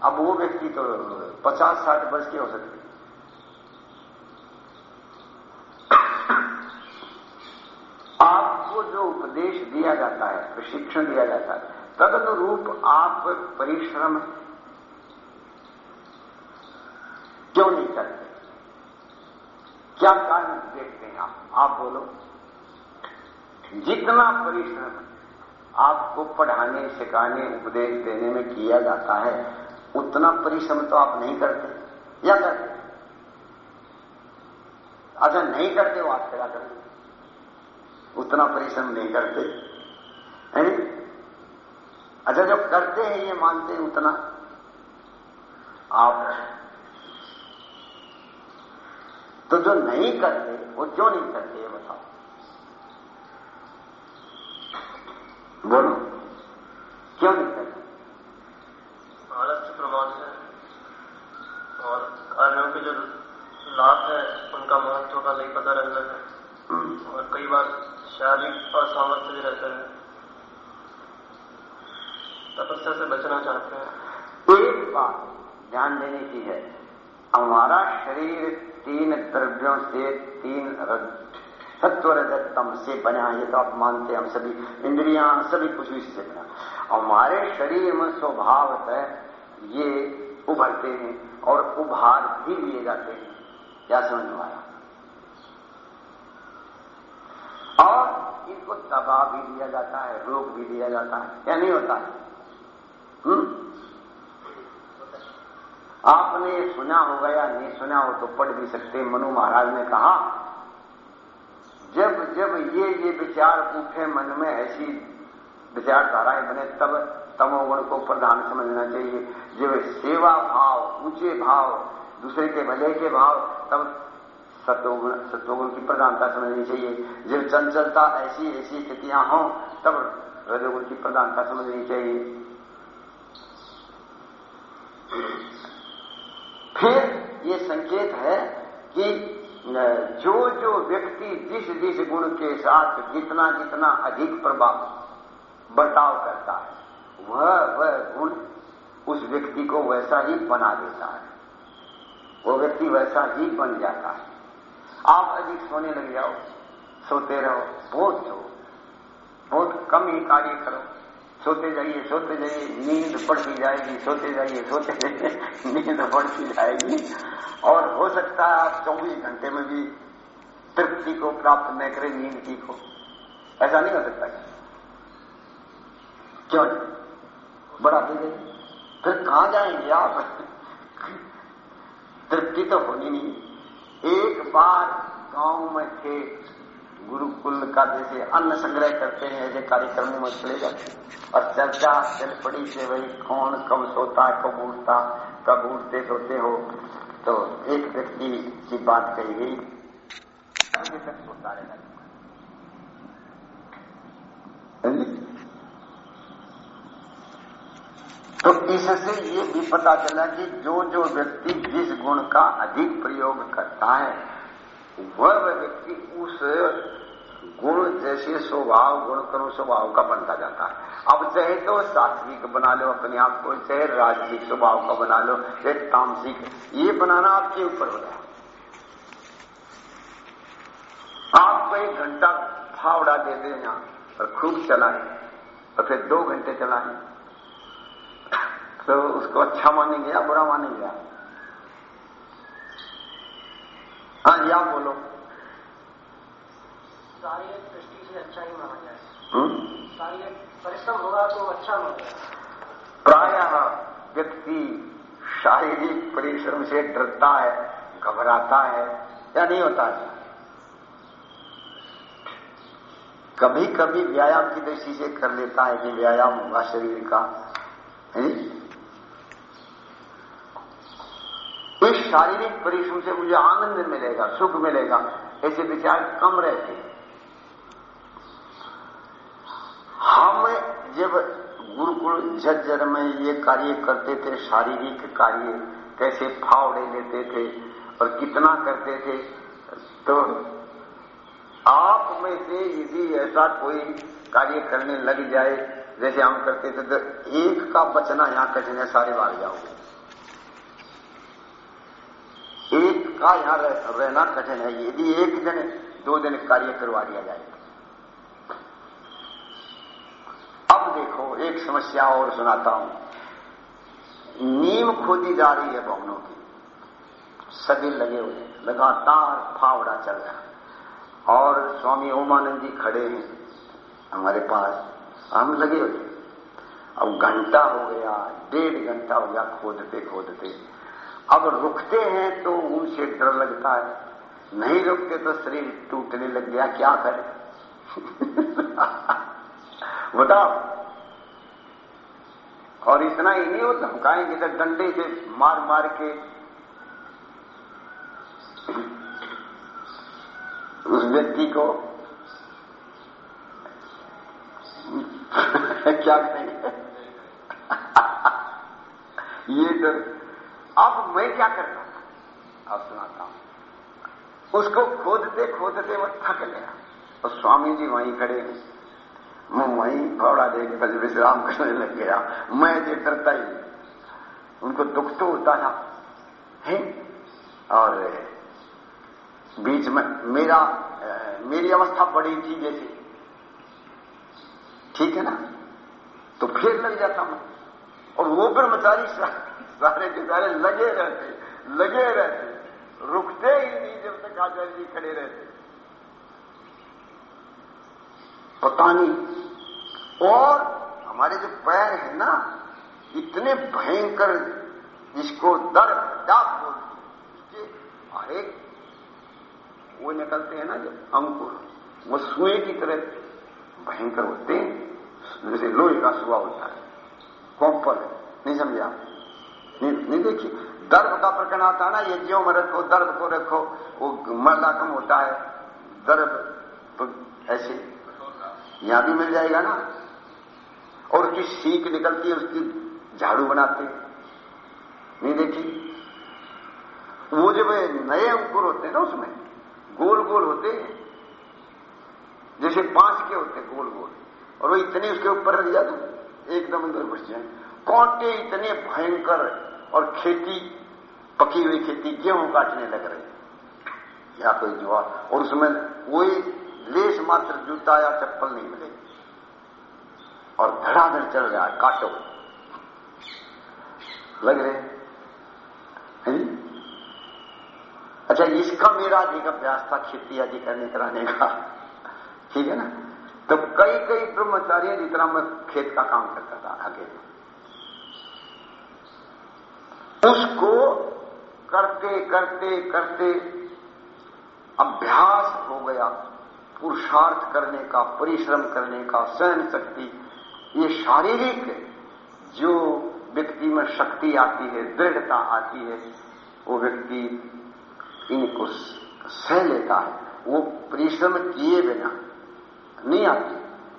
अब वो व्यक्ति तो पचास साठ वर्ष के हो सकते। आपको जो उपदेश दिया जाता है, प्रशिक्षण दिया जाता है तद अनुरूप आप परिश्रम क्यों नहीं करते? क्या कारण देखते हैं आप? आप बोलो। जितना परिश्रम आपको पढ़ाने, सिखाने, उपदेश देने में किया जाता है, उतना परिश्रम तो आप नहीं करते। या करते? अगर नहीं करते हो, आप क्या करते उतना परिश्रम नहीं करते। हैं अच्छा जो करते हैं, ये मानते हैं उतना। आप तो जो नहीं करते, वो क्यों नहीं करते, ये बताओ। बोलो। क्यों नहीं? से बचना चाहते हैं। एक बात ध्यान देने की है। हमारा शरीर तीन द्रव्यों से तीन सत्व रजतम से बना है, ये तो आप मानते हैं, हम सभी इंद्रियाँ सभी कुछ इससे बना। हमारे शरीर में स्वभाव है, ये उभरते हैं और उभार भी लिए जाते हैं। क्या समझ में आया? और इनको दबा भी दिया जाता है, रोक भी दिया जाता है। या नहीं होता है हम्म? आपने सुना होगा या नहीं सुना हो तो पढ़ भी सकते मनु महाराज ने कहा, जब जब ये ये विचार उठे मन में, ऐसी विचारधाराएँ बने, तब तमोगुण को प्रधान समझना चाहिए। जब सेवा भाव, ऊँचे भाव, दूसरे के भले के भाव, तब सत्वगुण सत्वगुण की प्रधानता समझनी चाहिए। जब चंचलता ऐसी ऐसी स्थितियाँ हों, तब रजोगुण की प्रधानता समझनी चाहिए। फिर ये संकेत है कि जो जो व्यक्ति जिस जिस गुण के साथ जितना जितना अधिक प्रभाव, बर्ताव करता है, वह वह गुण उस व्यक्ति को वैसा ही बना देता है। वो व्यक्ति वैसा ही बन जाता है। आप अधिक सोने लग जाओ, सोते रहो, बहुत सो, बहुत कम ही कार्य करो। सोते जाइए सोते जाइए, नींद बढ़ती जाएगी, सोते जाइए सोते जाइए, नींद बढ़ती जाएगी। और हो सकता है आप चौबीस घंटे में भी तृप्ति को प्राप्त न करें, नींद की को ऐसा नहीं हो सकता। क्यों? बढ़ाते जाइए फिर कहाँ जाएँगे आप? तृप्ति तो होनी नहीं। एक बार गाँव में थे। गुरुकुल का जैसे अन्न संग्रह करते हैं, ऐसे कार्यक्रमों में चले जाते और चर्चा चल पड़ी कि भाई कौन कब सोता, कब उठता, कब उठते सोते हो? तो एक व्यक्ति की बात कही गई। तक तो इससे ये भी पता चला कि जो जो व्यक्ति जिस गुण का अधिक प्रयोग करता है वह व्यक्ति उस गुण जैसे स्वभाव, गुण करो, स्वभाव का बनता जाता है। अब चाहे तो सात्विक बना लो, अपने आप को चाहे राजसिक स्वभाव का बना लो चाहे तामसिक, ये बनाना आपके ऊपर हो। रहा आपको एक घंटा फावड़ा दे देना, और खूब चलाए, और फिर दो घंटे चलाए। तो उसको अच्छा मानेंगे या बुरा मानेंगे आप? हाँ आप बोलो। शारीरिक दृष्टि से अच्छा ही माना जाए। हम्म? शारीरिक परिश्रम होगा तो अच्छा माना प्रायः व्यक्ति शारीरिक परिश्रम से डरता है घबराता है या नहीं होता है? कभी कभी व्यायाम की दृष्टि से कर लेता है कि व्यायाम होगा शरीर का। है? इस शारीरिक परिश्रम से मुझे आनंद मिलेगा, सुख मिलेगा। ऐसे विचार कम रहते हम जब गुरुकुल झज्जर में ये कार्य करते थे, शारीरिक कार्य, कैसे फावड़े लेते थे और कितना करते थे तो आप में से यदि ऐसा कोई कार्य करने लग जाए, जैसे हम करते थे तो एक का बचना यहाँ कठिन है सारे भाग जाओगे एक का यहाँ रह, रहना कठिन है यदि एक दिन दो दिन कार्य करवा दिया जाए। अब देखो एक समस्या और सुनाता हूँ। नीम खोदी जा रही है भवनों की। सभी लगे हुए हैं। लगातार फावड़ा चल रहा और स्वामी ओमानंद जी खड़े हैं हमारे पास। हम लगे हुए अब घंटा हो गया डेढ़ घंटा हो गया खोदते खोदते अब रुकते हैं तो उनसे डर लगता है। नहीं रुकते तो शरीर टूटने लग गया, क्या करें? बताओ। और इतना ही नहीं हो धमकाएँगे तो डंडे से मार मार के। उस व्यक्ति को क्या कहेंगे ये तो अब मैं क्या करता था? अब सुनाता हूँ। उसको खोदते खोदते वो थक गया। और स्वामी जी वहीं खड़े हैं। मैं वहीं फौड़ा दे के विश्राम करने लग गया। मैं ये करता ही उनको दुख तो होता था। है? और बीच में मेरा मेरी अवस्था बड़ी थी जैसे। ठीक है ना? तो फिर लग जाता मैं और वो ब्रह्मचारी सारे के सारे लगे रहते लगे रहते। रुकते ही नहीं जब तक आचार्य जी खड़े रहते। पता नहीं। और हमारे जो पैर है ना, इतने भयंकर इसको दर्द डाक बोलते अरे वो निकलते हैं ना जो अंकुर, वो सुए की तरह भयंकर होते हैं। जैसे लोहे का सुआ होता है। कॉम्पल नहीं समझा देखिए दर्द का प्रकरण आता है ना, ये ज्यो में रखो दर्द को रखो, वो मरदा कम होता है। दर्द तो ऐसे यहाँ भी मिल जाएगा ना। और उसकी सीख निकलती है, उसकी झाड़ू बनाते नहीं देखी? वो जब नए अंकुर होते हैं ना उसमें, गोल गोल होते जैसे बाँस के होते गोल गोल। और वो इतने उसके ऊपर रख जा तो एकदम अंदर घुस जाए। कौटे इतने भयंकर और खेती, पकी हुई खेती, गेहूँ काटने लग रही या कोई जुआ और उसमें कोई लेस मात्र जूता या चप्पल नहीं मिले और धड़ाधड़ चल रहा है, काटो। लग रहे हैं? अच्छा इसका मेरा अधिक अभ्यास था, खेती आदि करने कराने का। ठीक है ना? तो कई कई ब्रह्मचारी जितना मैं खेत का काम करता था, आगे। उसको करते करते करते अभ्यास हो गया। पुरुषार्थ करने का, परिश्रम करने का, सहन शक्ति, ये शारीरिक जो व्यक्ति में शक्ति आती है, दृढ़ता आती है, वो व्यक्ति इनको सह लेता है। वो परिश्रम किए बिना नहीं आती।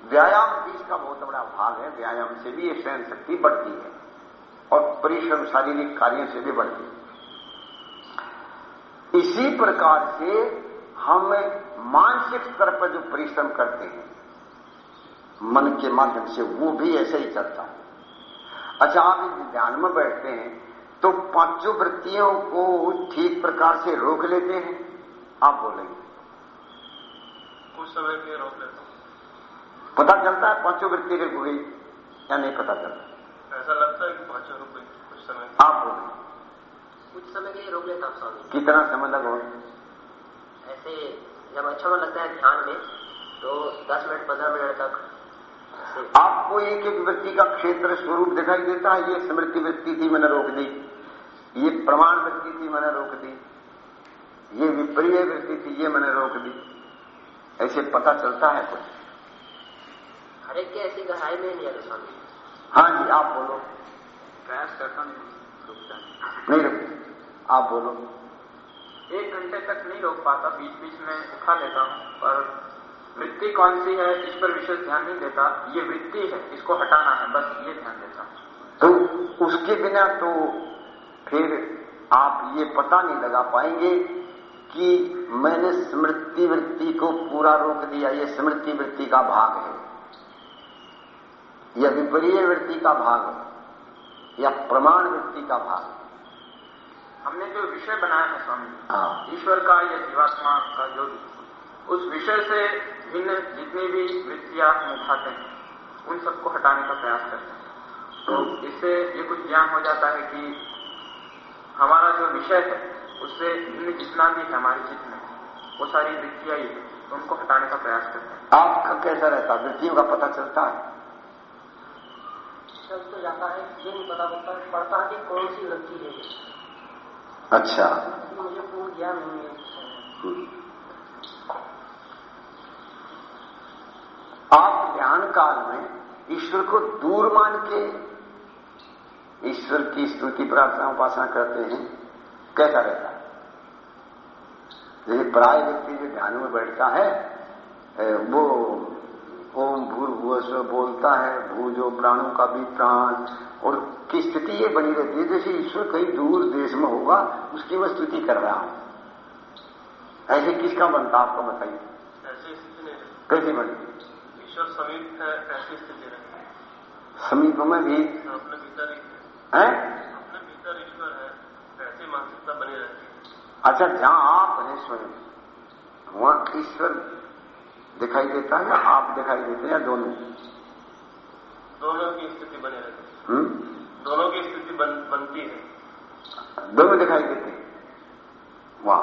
व्यायाम भी इसका बहुत बड़ा भाग है। व्यायाम से भी ये सहन शक्ति बढ़ती है। और परिश्रम शारीरिक कार्यों से भी बढ़ती इसी प्रकार से हम मानसिक स्तर पर जो परिश्रम करते हैं मन के माध्यम से वो भी ऐसे ही चलता है। अच्छा आप ध्यान में बैठते हैं तो पाँचों वृत्तियों को ठीक प्रकार से रोक लेते हैं? आप बोलेंगे। कुछ समय के रोक लेता पता चलता है पाँचों वृत्ति रुक गई या नहीं पता चलता? ऐसा लगता है कि पाँचों गई कुछ समय आप बोलेंगे कुछ समय के लिए रोक लेता हूँ स्वामी कितना समय लगा? ऐसे जब अच्छा मन लगता है ध्यान में तो 10 मिनट 15 मिनट तक। आपको एक एक वृत्ति का क्षेत्र स्वरूप दिखाई देता है ये स्मृति वृत्ति थी मैंने रोक दी। ये प्रमाण वृत्ति थी मैंने रोक दी। ये विप्रिय वृत्ति थी ये मैंने रोक दी। ऐसे पता चलता है कुछ? हर एक के ऐसी गहराई में नहीं आते स्वामी। हाँ जी आप बोलो। नहीं नहीं रुक। आप बोलो। एक घंटे तक नहीं रोक पाता बीच बीच में उठा लेता हूँ पर वृत्ति कौन सी है इस पर विशेष ध्यान नहीं देता। ये वृत्ति है इसको हटाना है बस ये ध्यान देता हूँ। तो उसके बिना तो फिर आप ये पता नहीं लगा पाएँगे कि मैंने स्मृति वृत्ति को पूरा रोक दिया। ये स्मृति वृत्ति का भाग है। या विपरीय वृत्ति का भाग है या प्रमाण वृत्ति का भाग हमने जो विषय बनाया है स्वामी हाँ। ईश्वर का या जीवात्मा का जो उस विषय से भिन्न जितनी भी वृत्तियाँ हम उठाते हैं उन सबको हटाने का प्रयास करते हैं। तो इससे ये कुछ ज्ञान हो जाता है कि हमारा जो विषय है उससे भिन्न जितना भी है हमारे चित्त में वो सारी वृत्तियाँ ही है तो उनको हटाने का प्रयास करते हैं। आपका कैसा रहता वृत्तियों का पता चलता है। जाता है ये नहीं पता पड़ता पड़ता है कि कौन सी वृत्ति है अच्छा। मुझे पूर्ण ज्ञान नहीं है आप ध्यान काल में ईश्वर को दूर मान के ईश्वर की स्तुति प्रार्थना उपासना करते हैं, कैसा रहता है? प्राय व्यक्ति जो ध्यान में बैठता है, वो ओम भूर स्व बोलता है भू जो प्राणों का भी प्राण। और की स्थिति ये बनी रहती है जैसे ईश्वर कहीं दूर देश में होगा उसकी मैं स्तुति कर रहा हूँ। ऐसे किसका बनता आपको बताइए? कैसी बनी? ईश्वर समीप है ऐसी स्थिति समीप में भी अपने भीतर ही। है? अपने भीतर ईश्वर है ऐसी मानसिकता बनी रहती है। अच्छा जहाँ आप हैं स्वयं वहाँ ईश्वर दिखाई देता है या आप दिखाई देते हैं या दोनों? दोनों की स्थिति बने रहती है। हम्म? दोनों की स्थिति बन, बनती है। दोनों दिखाई देते हैं। वाह।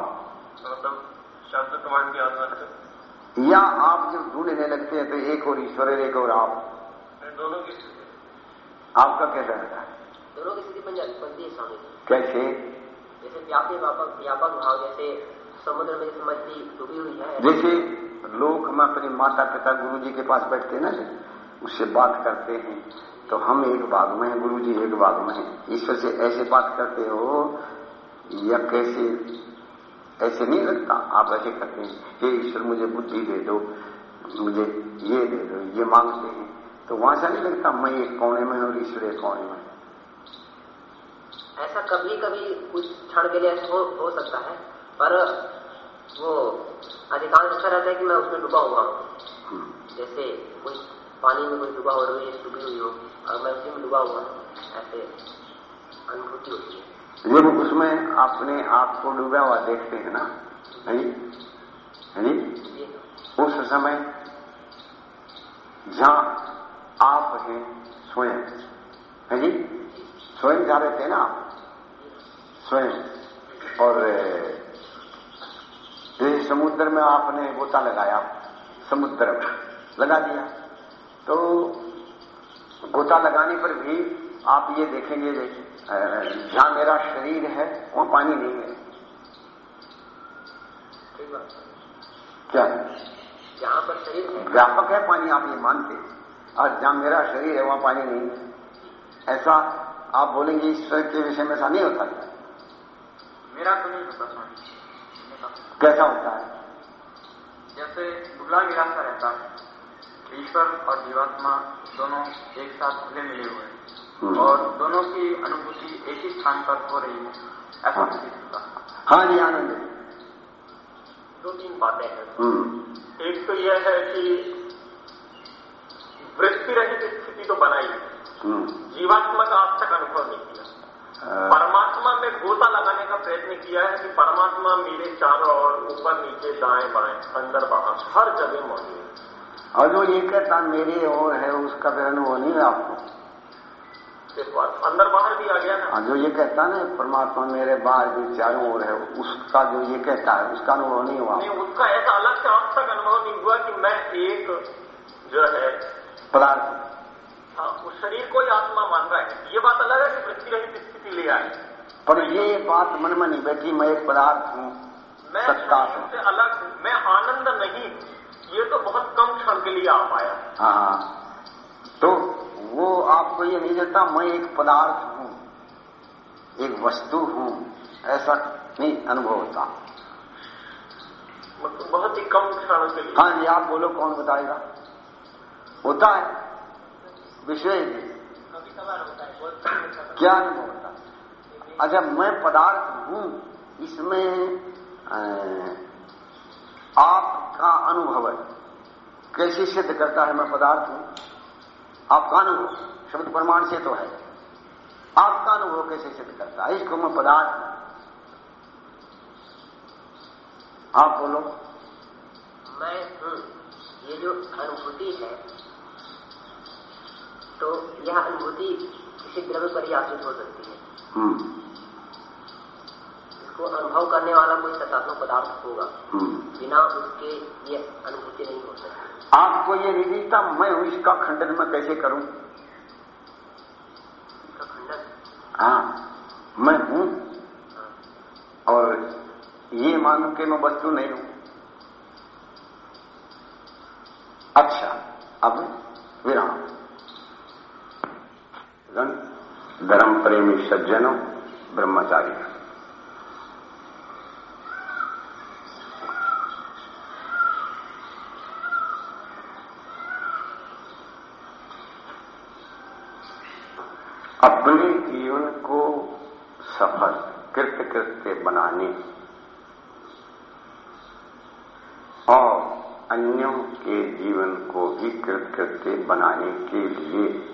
मतलब शास्त्र प्रमाण के आधार पर या आप जब ढूँढने लगते हैं तो एक और ईश्वर है एक और आप। दोनों की स्थिति आपका कैसा रहता है? दोनों की स्थिति बन जाती बनती है स्वामी कैसे? जैसे व्यापी व्यापक व्यापक भाव जैसे समुद्र में मछली डूबी हुई है। जैसे लोग में अपने माता पिता गुरु जी के पास बैठते ना उससे बात करते हैं। तो हम एक भाग में हैं गुरु जी एक भाग में हैं। ईश्वर से ऐसे बात करते हो या कैसे? ऐसे नहीं लगता आप ऐसे करते हैं। हे ईश्वर मुझे बुद्धि दे दो मुझे ये दे दो ये मांगते हैं। तो वहाँ से नहीं लगता मैं एक कोने में और ईश्वर एक कोने में ऐसा कभी कभी कुछ क्षण के लिए हो, हो सकता है पर वो अधिकांश ऐसा रहता है कि मैं उसमें डूबा हुआ हूँ। हम्म। जैसे कोई पानी में कोई डूबा हो रही है डूबी हुई हो और मैं उसी में डूबा हुआ ऐसे अनुभूति होती है। जब उसमें अपने आप को डूबा हुआ देखते हैं ना है? है? जी। उस समय जहाँ आप हैं स्वयं। है जी। स्वयं जा रहे थे ना आप? स्वयं। और समुद्र में आपने गोता लगाया समुद्र में लगा दिया। तो गोता लगाने पर भी आप ये देखेंगे जहाँ मेरा शरीर है वहाँ पानी नहीं है। क्या? जहाँ पर शरीर व्यापक है पानी आप ये मानते और जहाँ मेरा शरीर है वहाँ पानी नहीं है। ऐसा आप बोलेंगे ईश्वर के विषय में ऐसा नहीं होता। मेरा तो नहीं होता स्वामी। कैसा होता है? जैसे दुबला गिरा सा रहता है। ईश्वर और जीवात्मा दोनों एक साथ घुले मिले हुए हैं। हम्म। और दोनों की अनुभूति एक ही स्थान पर हो रही है। ऐसा हाँ। प्रतीत होता है। हाँ जी आनंद। दो तीन बातें हैं। हम्म। एक तो यह है कि वृत्ति रहित स्थिति तो बनाई हम्म। जीवात्मा का आज तक अनुभव नहीं किया। परमात्मा में गोता लगाने का प्रयत्न किया है कि परमात्मा मेरे चारों ओर ऊपर नीचे दाएँ बाएँ अंदर बाहर हर जगह मौजूद है। और जो ये कहता मेरे और है उसका फिर अनुभव नहीं है आपको। इस बात अंदर बाहर भी आ गया ना। हाँ, जो ये कहता ना परमात्मा मेरे बाहर भी चारों ओर है उसका जो ये कहता है उसका अनुभव नहीं हुआ। नहीं उसका ऐसा अलग से आज तक अनुभव नहीं हुआ कि मैं एक जो है पदार्थ। हाँ, उस शरीर को ही आत्मा मान रहा है। ये बात अलग है कि वृत्ति रहित स्थिति ले आए। पर ये बात मन में नहीं बैठी मैं एक पदार्थ हूँ मैं हूँ। से अलग हूँ, मैं आनंद नहीं ये तो बहुत कम क्षण के लिए आ पाया हाँ। तो वो आपको ये नहीं देता मैं एक पदार्थ हूँ एक वस्तु हूँ ऐसा नहीं अनुभव होता। मतलब बहुत ही कम क्षण के लिए। हाँ जी आप बोलो कौन बताएगा? होता है। विषय। क्या अनुभव होता है? अच्छा मैं पदार्थ हूँ, इसमें आपका अनुभव है। कैसे सिद्ध करता है मैं पदार्थ हूँ? आपका अनुभव, शब्द प्रमाण से तो है। आपका अनुभव कैसे सिद्ध करता है? इसको मैं पदार्थ हूँ। आप बोलो। मैं हूँ ये जो अनुभूति है तो यह अनुभूति किसी द्रव्य पर ही आश्रित हो सकती है। हम्म इसको अनुभव करने वाला कोई सतात्मक पदार्थ होगा। हम्म। बिना उसके ये अनुभूति नहीं हो सकती। आपको ये नहीं दिखता मैं हूँ इसका खंडन मैं कैसे करूँ? इसका खंडन? हाँ मैं हूँ। हाँ, और ये मानू कि मैं वस्तु नहीं हूँ। अच्छा अब विराम। गण धर्म प्रेमी सज्जनों, ब्रह्मचारी। अपने जीवन को सफल कृत कृत्य बनाने और अन्यों के जीवन को भी कृत कृत्य बनाने के लिए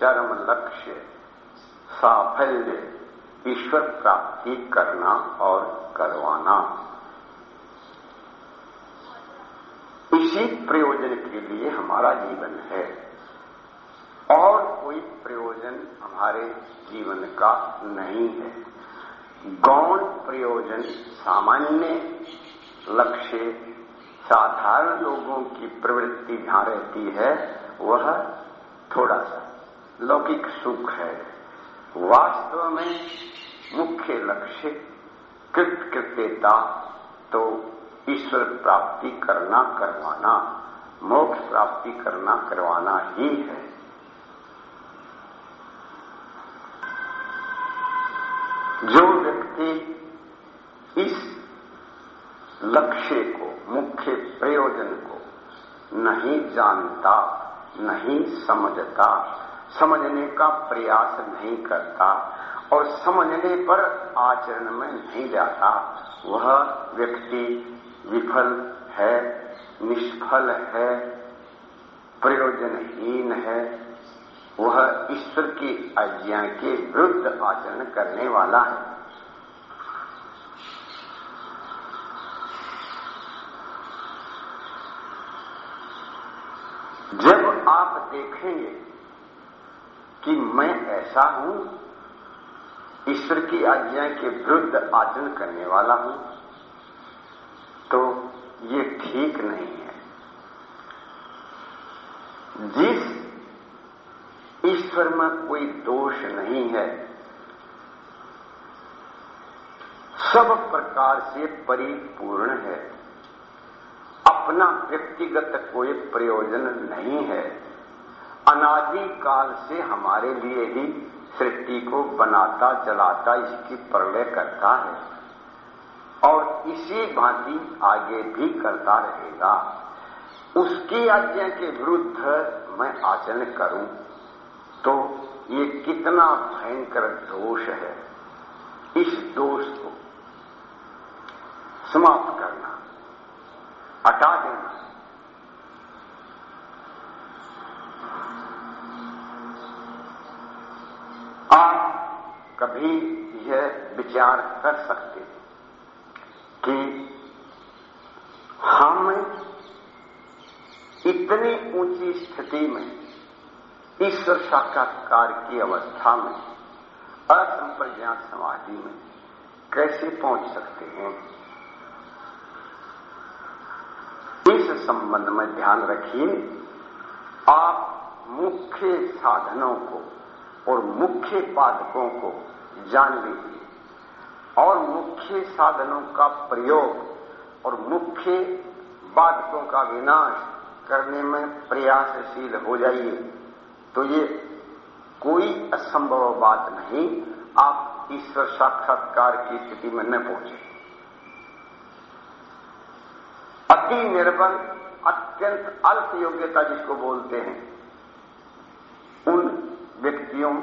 चरम लक्ष्य, साफल्य, ईश्वर प्राप्ति करना और करवाना। इसी प्रयोजन के लिए हमारा जीवन है। और कोई प्रयोजन हमारे जीवन का नहीं है। गौण प्रयोजन सामान्य लक्ष्य, साधारण लोगों की प्रवृत्ति जहाँ रहती है, वह थोड़ा सा लौकिक सुख है। वास्तव में मुख्य लक्ष्य कृतकृत्यता तो ईश्वर प्राप्ति करना करवाना, मोक्ष प्राप्ति करना करवाना ही है। जो व्यक्ति इस लक्ष्य को, मुख्य प्रयोजन को नहीं जानता, नहीं समझता समझने का प्रयास नहीं करता और समझने पर आचरण में नहीं जाता, वह व्यक्ति विफल है, निष्फल है, प्रयोजनहीन है। वह ईश्वर की आज्ञा के विरुद्ध आचरण करने वाला है। जब आप देखेंगे कि मैं ऐसा हूँ, ईश्वर की आज्ञा के विरुद्ध आचरण करने वाला हूँ तो ये ठीक नहीं है। जिस ईश्वर में कोई दोष नहीं है, सब प्रकार से परिपूर्ण है। अपना व्यक्तिगत कोई प्रयोजन नहीं है। अनादि काल से हमारे लिए ही सृष्टि को बनाता, चलाता, इसकी प्रलय करता है। और इसी भांति आगे भी करता रहेगा। उसकी आज्ञा के विरुद्ध मैं आचरण करूँ तो ये कितना भयंकर दोष है। इस दोष को समाप्त करना, हटा देना आप कभी यह विचार कर सकते कि हम इतनी ऊँची स्थिति में ईश्वर साक्षात्कार की अवस्था में, असंप्रज्ञात समाधि में कैसे पहुँच सकते हैं? इस संबंध में ध्यान रखिए, आप मुख्य साधनों को और मुख्य पादकों को जान लीजिए और मुख्य साधनों का प्रयोग और मुख्य बाधकों का विनाश करने में प्रयासशील हो जाइए। तो ये कोई असंभव बात नहीं, आप ईश्वर साक्षात्कार की स्थिति में न पहुँचे। अति निर्बल, अत्यंत अल्प योग्यता जिसको बोलते हैं, उन व्यक्तियों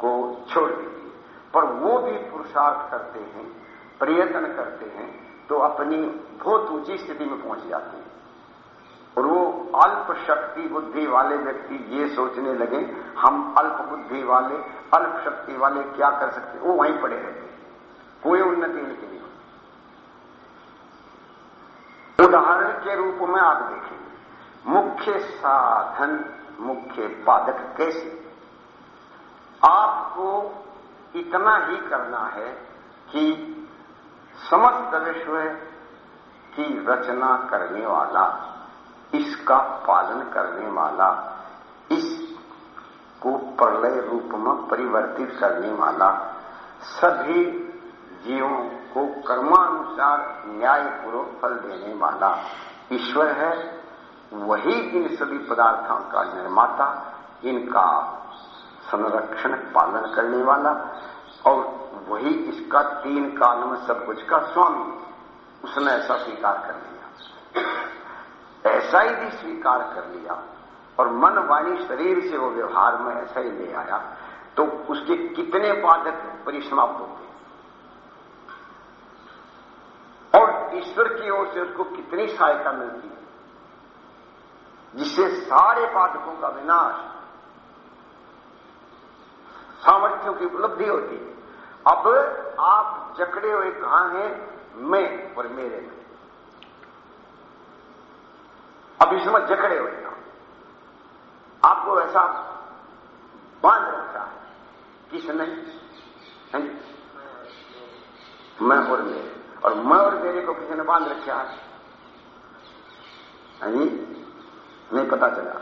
को छोड़ दीजिए। पर वो भी पुरुषार्थ करते हैं, प्रयत्न करते हैं तो अपनी बहुत ऊँची स्थिति में पहुँच जाते हैं। और वो अल्प शक्ति बुद्धि वाले व्यक्ति ये सोचने लगे, हम अल्प बुद्धि वाले, अल्प शक्ति वाले क्या कर सकते वो वहीं पड़े रहते कोई उन्नति नहीं नहीं उदाहरण के रूप में आप देखेंगे मुख्य साधन, मुख्य पादक कैसे? आपको इतना ही करना है कि समस्त विश्व की रचना करने वाला, इसका पालन करने वाला, इसको प्रलय रूप में परिवर्तित करने वाला, सभी जीवों को कर्मानुसार न्यायपूर्वक फल देने वाला ईश्वर है। वही इन सभी पदार्थों का निर्माता, इनका संरक्षण पालन करने वाला और वही इसका तीन काल में सब कुछ का स्वामी उसने ऐसा स्वीकार कर लिया। ऐसा ही भी स्वीकार कर लिया और मन वाणी शरीर से वो व्यवहार में ऐसा ही ले आया तो उसके कितने बाधक परिसमाप्त होते और ईश्वर की ओर से उसको कितनी सहायता मिलती है, जिससे सारे बाधकों का विनाश सामर्थ्यों की उपलब्धि होती है। अब आप जकड़े हुए कहाँ हैं? मैं और मेरे में। अब इसमें जकड़े हुए ना आपको ऐसा बाँध रखा है किस किसने मैं और मेरे। और मैं और मेरे को किसी ने बाँध रखा है? नहीं नहीं पता चला।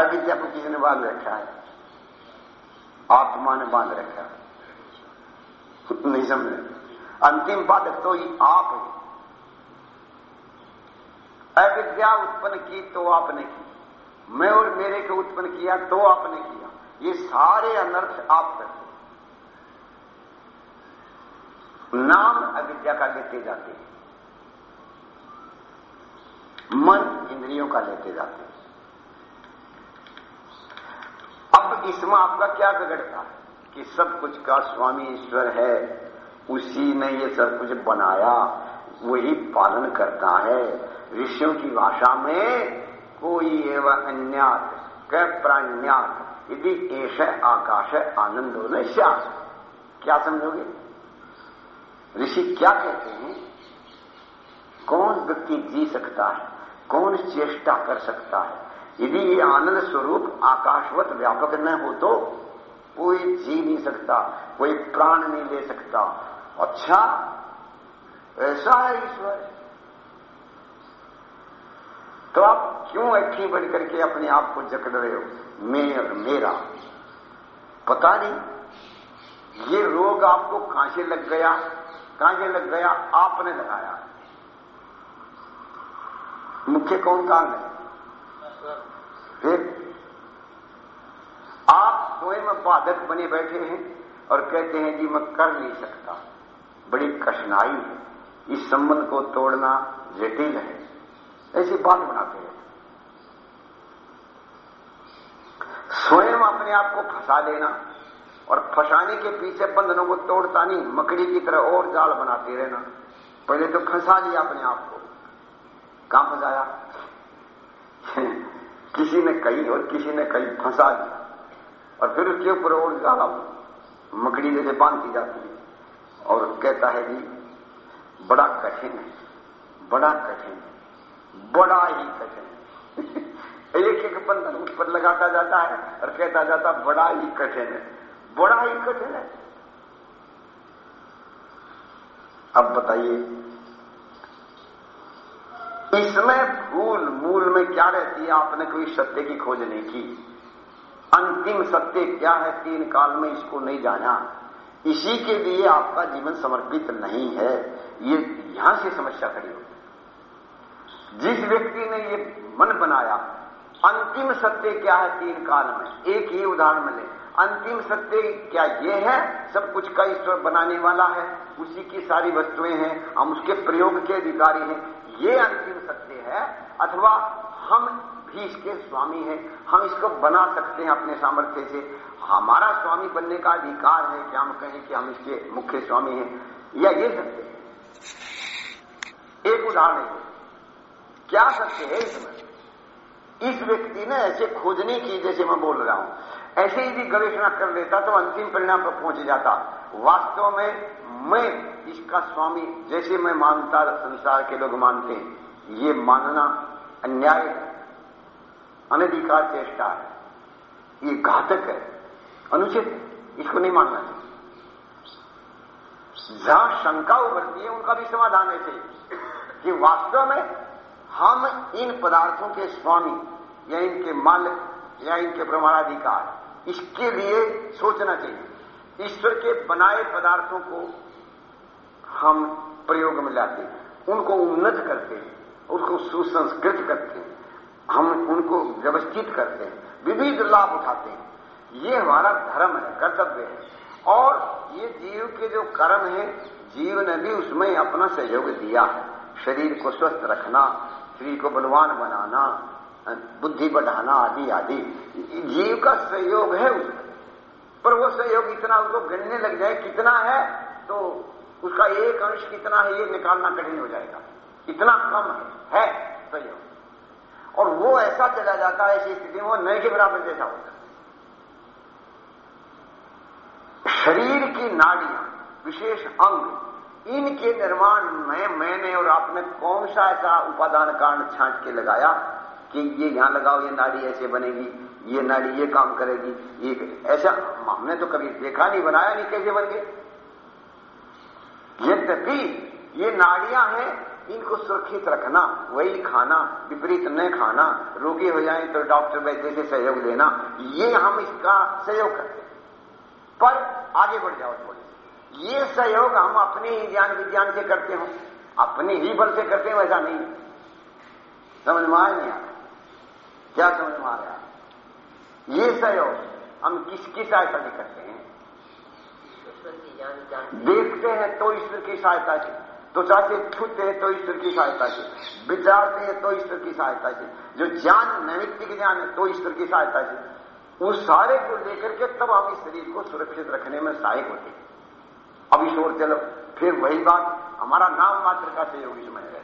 अविद्या को किसी ने बाँध रखा है? आत्मा ने बाँध रखा है। ने अंतिम बाधक तो ही आप है। अविद्या उत्पन्न की तो आपने की। मैं और मेरे को उत्पन्न किया तो आपने किया। ये सारे अनर्थ आप करते नाम अविद्या का लेते जाते हैं। मन इंद्रियों का लेते जाते हैं। अब इसमें आपका क्या बिगड़ता? है कि सब कुछ का स्वामी ईश्वर है, उसी ने ये सब कुछ बनाया, वही पालन करता है। ऋषियों की भाषा में कोई एवं अन्यात क प्राण्यात, यदि एश आकाश आनंदो न क्या समझोगे? ऋषि क्या कहते हैं? कौन व्यक्ति जी सकता है? कौन चेष्टा कर सकता है? यदि ये आनंद स्वरूप आकाशवत व्यापक न हो तो कोई जी नहीं सकता, कोई प्राण नहीं ले सकता। अच्छा ऐसा है ईश्वर। तो आप क्यों अट्ठी बन करके अपने आप को जकड़ रहे हो? मैं और मेरा। पता नहीं, ये रोग आपको कहाँ से लग गया कहाँ से लग गया, आपने लगाया। मुख्य कौन कारण है? फिर आप स्वयं बाधक बने बैठे हैं और कहते हैं, जी, मैं कर नहीं सकता। बड़ी कठिनाई है। इस संबंध को तोड़ना जटिल है। ऐसी बात बनाते हैं। स्वयं अपने आप को फंसा लेना और फंसाने के पीछे बंधनों को तोड़ता नहीं, मकड़ी की तरह और जाल बनाते रहना। पहले तो फंसा लिया अपने आप को। कहाँ फंसाया? किसी ने कहीं और किसी ने कहीं फंसा दिया और फिर उसके ऊपर और जाल मकड़ी जैसे बांधती जाती है। और कहता है जी, बड़ा कठिन है, बड़ा कठिन है, बड़ा ही कठिन है। एक एक बंधन उस पर लगाता जाता है और कहता जाता बड़ा ही कठिन है, बड़ा ही कठिन है। अब बताइए इसमें भूल मूल में क्या रहती है? आपने कोई सत्य की खोज नहीं की। अंतिम सत्य क्या है तीन काल में इसको नहीं जाना? इसी के लिए आपका जीवन समर्पित नहीं है। ये यहाँ से समस्या खड़ी होगी। जिस व्यक्ति ने ये मन बनाया, अंतिम सत्य क्या है तीन काल में? एक ही उदाहरण में अंतिम सत्य क्या ये है? सब कुछ का ईश्वर बनाने वाला है। उसी की सारी वस्तुएँ हैं। हम उसके प्रयोग के अधिकारी हैं। ये अंतिम सत्य है, अथवा हम भी इसके स्वामी हैं, हम इसको बना सकते हैं अपने सामर्थ्य से। हमारा स्वामी बनने का अधिकार है क्या हम कहें कि हम इसके मुख्य स्वामी हैं। या ये सत्य है। एक उदाहरण है। क्या सत्य है इसमें इस व्यक्ति ने ऐसे खोजने की, जैसे मैं बोल रहा हूँ, ऐसे ही भी गवेषणा कर लेता तो अंतिम परिणाम पर पहुँच जाता। वास्तव में मैं इसका स्वामी जैसे मैं मानता संसार के लोग मानते हैं, ये मानना अन्याय है। अनधिकार चेष्टा है। ये घातक है। अनुचित है। इसको नहीं मानना चाहिए। जहाँ शंका उभरती है, उनका भी समाधान ऐसे कि वास्तव में हम इन पदार्थों के स्वामी या इनके मालिक या इनके प्रमाणाधिकार, इसके लिए सोचना चाहिए। ईश्वर के बनाए पदार्थों को हम प्रयोग में लाते हैं। उनको उन्नत करते हैं, उसको सुसंस्कृत करते हैं। हम उनको व्यवस्थित करते हैं, विविध लाभ उठाते हैं। ये हमारा धर्म है, कर्तव्य है। और ये जीव के जो कर्म है, जीव ने भी उसमें अपना सहयोग दिया है। शरीर को स्वस्थ रखना शरीर को बलवान बनाना, बुद्धि बढ़ाना आदि आदि। जीव का सहयोग है उसमें। पर वो सहयोग इतना उसको गिनने लग जाए, कितना है तो उसका एक अंश कितना है ये निकालना कठिन हो जाएगा। इतना कम है, है। सहयोग और वो ऐसा चला जाता है ऐसी स्थिति में वो नए के बराबर जैसा होता है। शरीर की नाड़ियाँ विशेष अंग इनके निर्माण में मैंने और आपने कौन सा ऐसा उपादान कारण छांट के लगाया कि ये यहाँ लगाओ ये नाड़ी ऐसे बनेगी ये नाड़ी ये काम करेगी ये ऐसा हमने तो कभी देखा नहीं बनाया नहीं कैसे बन गए? यद्यपि ये नाड़ियाँ हैं, इनको सुरक्षित रखना, वही खाना, विपरीत न खाना, रोगी हो जाए तो डॉक्टर वैद्य से सहयोग देना, ये हम इसका सहयोग करते पर आगे बढ़ जाओ थोड़ी ये सहयोग हम अपने ही ज्ञान विज्ञान से करते हो, अपने ही बल से करते हैं वैसा नहीं। समझ में आया नहीं क्या समझ में आ रहा ये सहयोग हम किसकी सहायता से करते हैं? देखते हैं तो ईश्वर की सहायता से। तो चाहे छूते हैं तो ईश्वर की सहायता से। विचारते हैं तो ईश्वर की सहायता से। जो ज्ञान, नैमित्तिक ज्ञान है तो ईश्वर की सहायता से। उस सारे को लेकर के तब हम इस शरीर को सुरक्षित रखने में सहायक होते अब ईश्वर चलो, फिर वही बात हमारा नाम मात्र का सहयोग इसमें रहता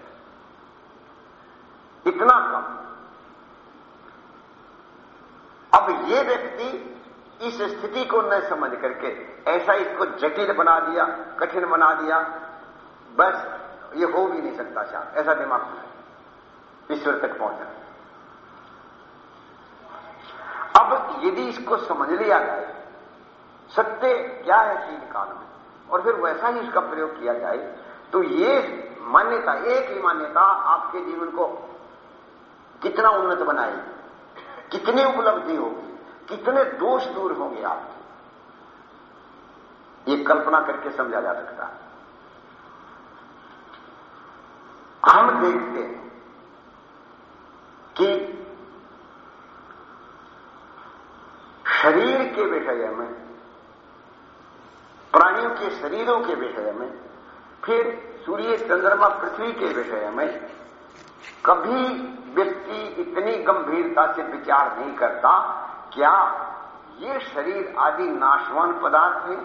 इतना कम। अब ये व्यक्ति इस स्थिति को न समझ करके ऐसा इसको जटिल बना दिया, कठिन बना दिया, बस ये हो भी नहीं सकता शायद ऐसा दिमाग ईश्वर तक पहुँचा अब यदि इसको समझ लिया जाए, सत्य क्या है तीन काल में, और फिर वैसा ही इसका प्रयोग किया जाए तो ये मान्यता, एक ही मान्यता आपके जीवन को कितना उन्नत बनाएगी, कितनी उपलब्धि होगी। कितने दोष दूर होंगे आपके? ये कल्पना करके समझा जा सकता हम देखते हैं कि शरीर के विषय में, प्राणियों के शरीरों के विषय में, फिर सूर्य, चंद्रमा, पृथ्वी के विषय में कभी व्यक्ति इतनी गंभीरता से विचार नहीं करता क्या ये शरीर आदि नाशवान पदार्थ है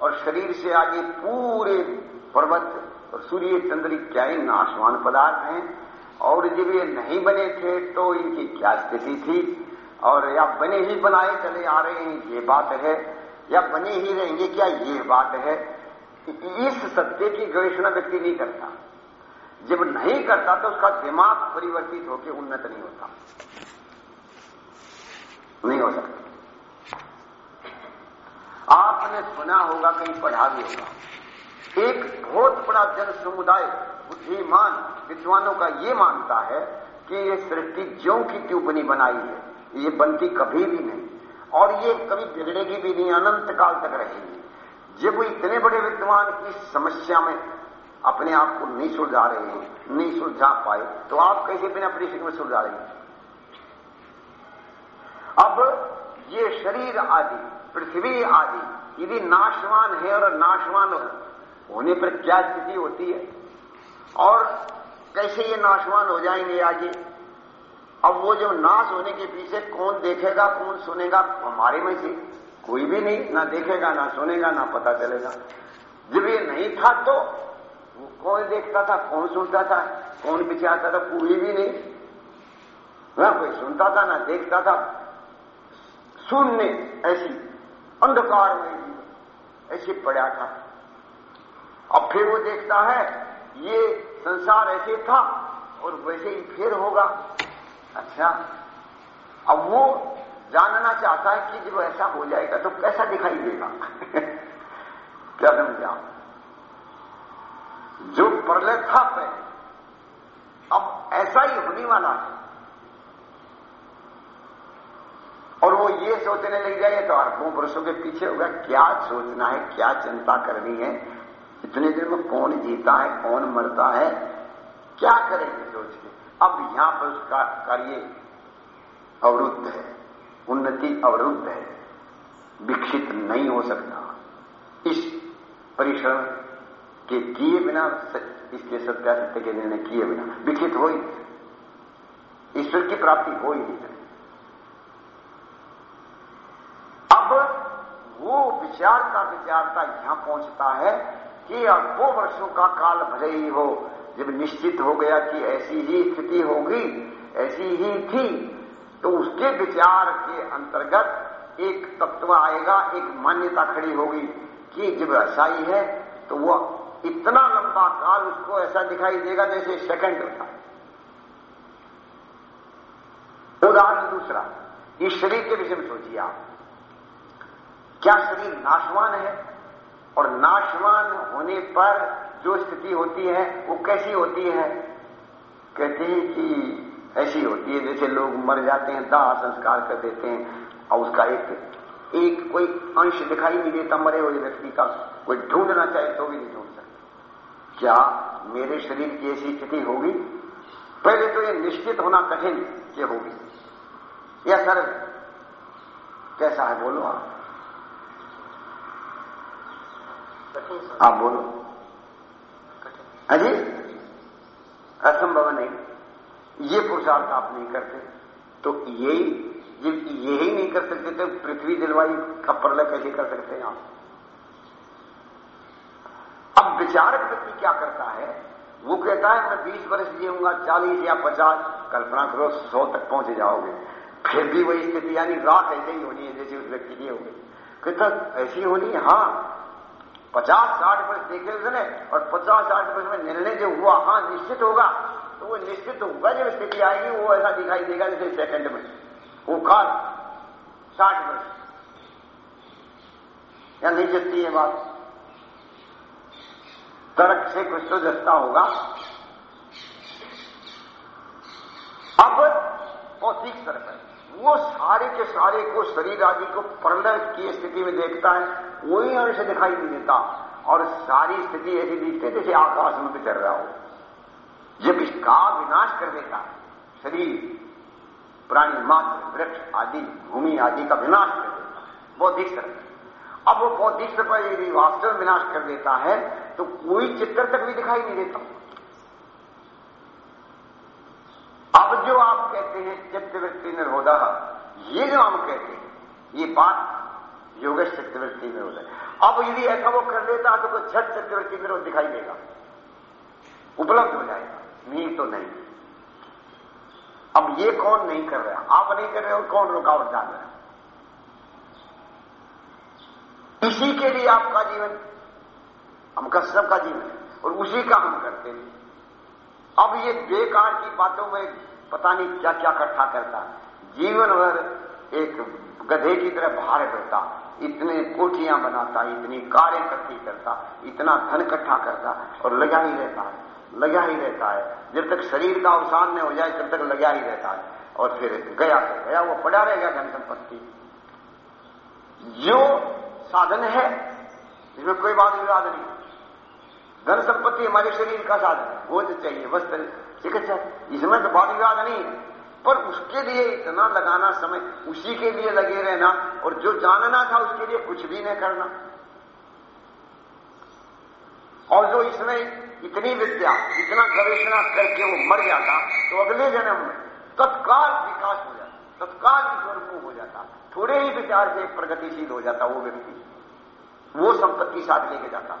और शरीर से आगे पूरे पर्वत और सूर्य चंद्र क्या ही नाशवान पदार्थ हैं? और जब ये नहीं बने थे तो इनकी क्या स्थिति थी? और या बने ही बनाए चले आ रहे हैं, ये बात है। या बने ही रहेंगे, क्या ये बात है? इस सत्य की गवेषणा व्यक्ति नहीं करता। जब नहीं करता तो उसका दिमाग परिवर्तित होकर उन्नत नहीं होता। नहीं हो सकता आपने सुना होगा, कहीं पढ़ा भी होगा। एक बहुत बड़ा जन समुदाय बुद्धिमान विद्वानों का ये मानता है कि ये सृष्टि ज्यों की त्यों बनी बनाई है। ये बनती कभी भी नहीं। और ये कभी बिगड़ेगी भी नहीं, अनंत काल तक रहेगी। जब वो इतने बड़े विद्वान इस समस्या में अपने आप को नहीं सुलझा रहे हैं, नहीं सुलझा पाए तो आप कैसे बिना परिश्रम में सुलझा रहे हैं? अब ये शरीर आदि, पृथ्वी आदि यदि नाशवान है और नाशवान होने पर क्या स्थिति होती है? और कैसे ये नाशवान हो जाएँगे आगे? अब वो जो नाश होने के पीछे कौन देखेगा, कौन सुनेगा? हमारे में से कोई भी नहीं, ना देखेगा, ना सुनेगा, ना पता चलेगा। जब ये नहीं था तो कौन देखता था, कौन सुनता था, कौन विचारता था? कोई भी नहीं। ना कोई सुनता था, ना देखता था। शून्य ऐसी, अंधकार में ऐसे पड़ा था। अब फिर वो देखता है, ये संसार ऐसे था और वैसे ही फिर होगा। अच्छा अब वो जानना चाहता है कि जब ऐसा हो जाएगा तो कैसा दिखाई देगा? क्या समझा? जो प्रलय था पहले, अब ऐसा ही होने वाला है। और वो ये सोचने लग जाए तो अरबों पुरुषों के पीछे होगा, क्या सोचना है, क्या चिंता करनी है? इतने दिन में कौन जीता है, कौन मरता है? क्या करेंगे सोच के? अब यहाँ पर उसका कार्य अवरुद्ध है, उन्नति अवरुद्ध है, विकसित नहीं हो सकता। इस परिश्रम के किए बिना, इसके सत्या सत्य के निर्णय किए बिना, विकसित हो ही ईश्वर की प्राप्ति हो ही नहीं अब वो विचार का विचारता यहाँ पहुँचता है कि अरबों वर्षों का काल भले ही हो, जब निश्चित हो गया कि ऐसी ही स्थिति होगी, ऐसी ही थी तो उसके विचार के अंतर्गत एक तत्व आएगा, एक मान्यता खड़ी होगी कि जब ऐसा ही है तो वो इतना लंबा काल उसको ऐसा दिखाई देगा जैसे सेकंड होता उदाहरण दूसरा, ईश्वरी के विषय में सोचिए आप। क्या शरीर नाशवान है? और नाशवान होने पर जो स्थिति होती है, वो कैसी होती है? कहते हैं कि ऐसी होती है, जैसे लोग मर जाते हैं, दाह संस्कार कर देते हैं, और उसका एक एक कोई अंश दिखाई नहीं देता मरे हुए व्यक्ति का। कोई ढूंढना चाहे तो भी नहीं ढूंढ सकता। क्या मेरे शरीर की ऐसी स्थिति होगी? पहले तो ये निश्चित होना कठिन कि होगी। या सर कैसा है? बोलो आप। आप बोलो। अजी असंभव नहीं। ये पुरुषार्थ आप नहीं करते। तो यही यही नहीं कर सकते तो पृथ्वी जलवायु का प्रलय कैसे कर सकते हैं आप? अब विचारक व्यक्ति क्या करता है? वो कहता है, मैं 20 वर्ष जीऊँगा 40 या 50 कल्पना करो 100 तक पहुँचे जाओगे। फिर भी वही स्थिति, यानी रात ऐसे ही होनी है जैसे उस व्यक्ति की होगी। कहता, ऐसी होनी हाँ। पचास साठ वर्ष देखे उसने और पचास साठ वर्ष में निर्णय जो हुआ हाँ निश्चित होगा। तो वो निश्चित होगा, जब स्थिति आएगी, वो ऐसा दिखाई देगा जैसे सेकंड में। वो काल साठ वर्ष या नहीं जतती है बात। तर्क से कुछ तो जस्ता होगा। अब भौतिक स्तर पर वो सारे के सारे को शरीर आदि को प्रलय की स्थिति में देखता है वही अंश दिखाई नहीं देता। और सारी स्थिति ऐसी दिखती जैसे आकाश में चल रहा हो। जब इसका विनाश कर देता शरीर, प्राणी, मात्र, वृक्ष आदि, भूमि आदि का विनाश कर देता बौद्धिक स्तर अब वो बौद्धिक पर यदि वास्तव विनाश कर देता है तो कोई चित्र तक भी दिखाई नहीं देता। अब जो आप कहते हैं चित्तवृत्ति निरोधा ये जो हम कहते हैं, ये बात योग चित्तवृत्ति निरोध अब यदि ऐसा वो कर देता तो कोई छठ चित्तवृत्ति निरोध दिखाई देगा। उपलब्ध हो जाएगा। नहीं तो नहीं। अब ये कौन नहीं कर रहा? आप नहीं कर रहे हो, कौन रुकावट डाल रहा है? इसी के लिए आपका जीवन, हम कसम का जीवन है, और उसी का हम करते हैं। अब ये बेकार की बातों में पता नहीं क्या क्या इकट्ठा करता जीवन भर एक गधे की तरह भार करता, इतने कोठियाँ बनाता, इतनी कारें इकट्ठी करता, इतना धन इकट्ठा करता और लगा ही रहता है, लगा ही रहता है। जब तक शरीर का अवसान न हो जाए, तब तक लगा ही रहता है। और फिर गया तो गया, वो पड़ा रहेगा धन संपत्ति। जो साधन है, इसमें कोई बात विवाद नहीं। धन संपत्ति हमारे शरीर का साधन है। वो जो चाहिए, बस चिकित्सा इसमें तो बात विवाद नहीं है। पर उसके लिए इतना लगाना समय, उसी के लिए लगे रहना और जो जानना था उसके लिए कुछ भी नहीं करना। और जो इसमें इतनी विद्या, इतना गवेषणा करके वो मर जाता तो अगले जन्म में तत्काल विकास हो जाता, तत्काल ईश्वर को हो जाता। थोड़े ही विचार से प्रगतिशील हो जाता वो व्यक्ति। वो संपत्ति साथ लेके जाता।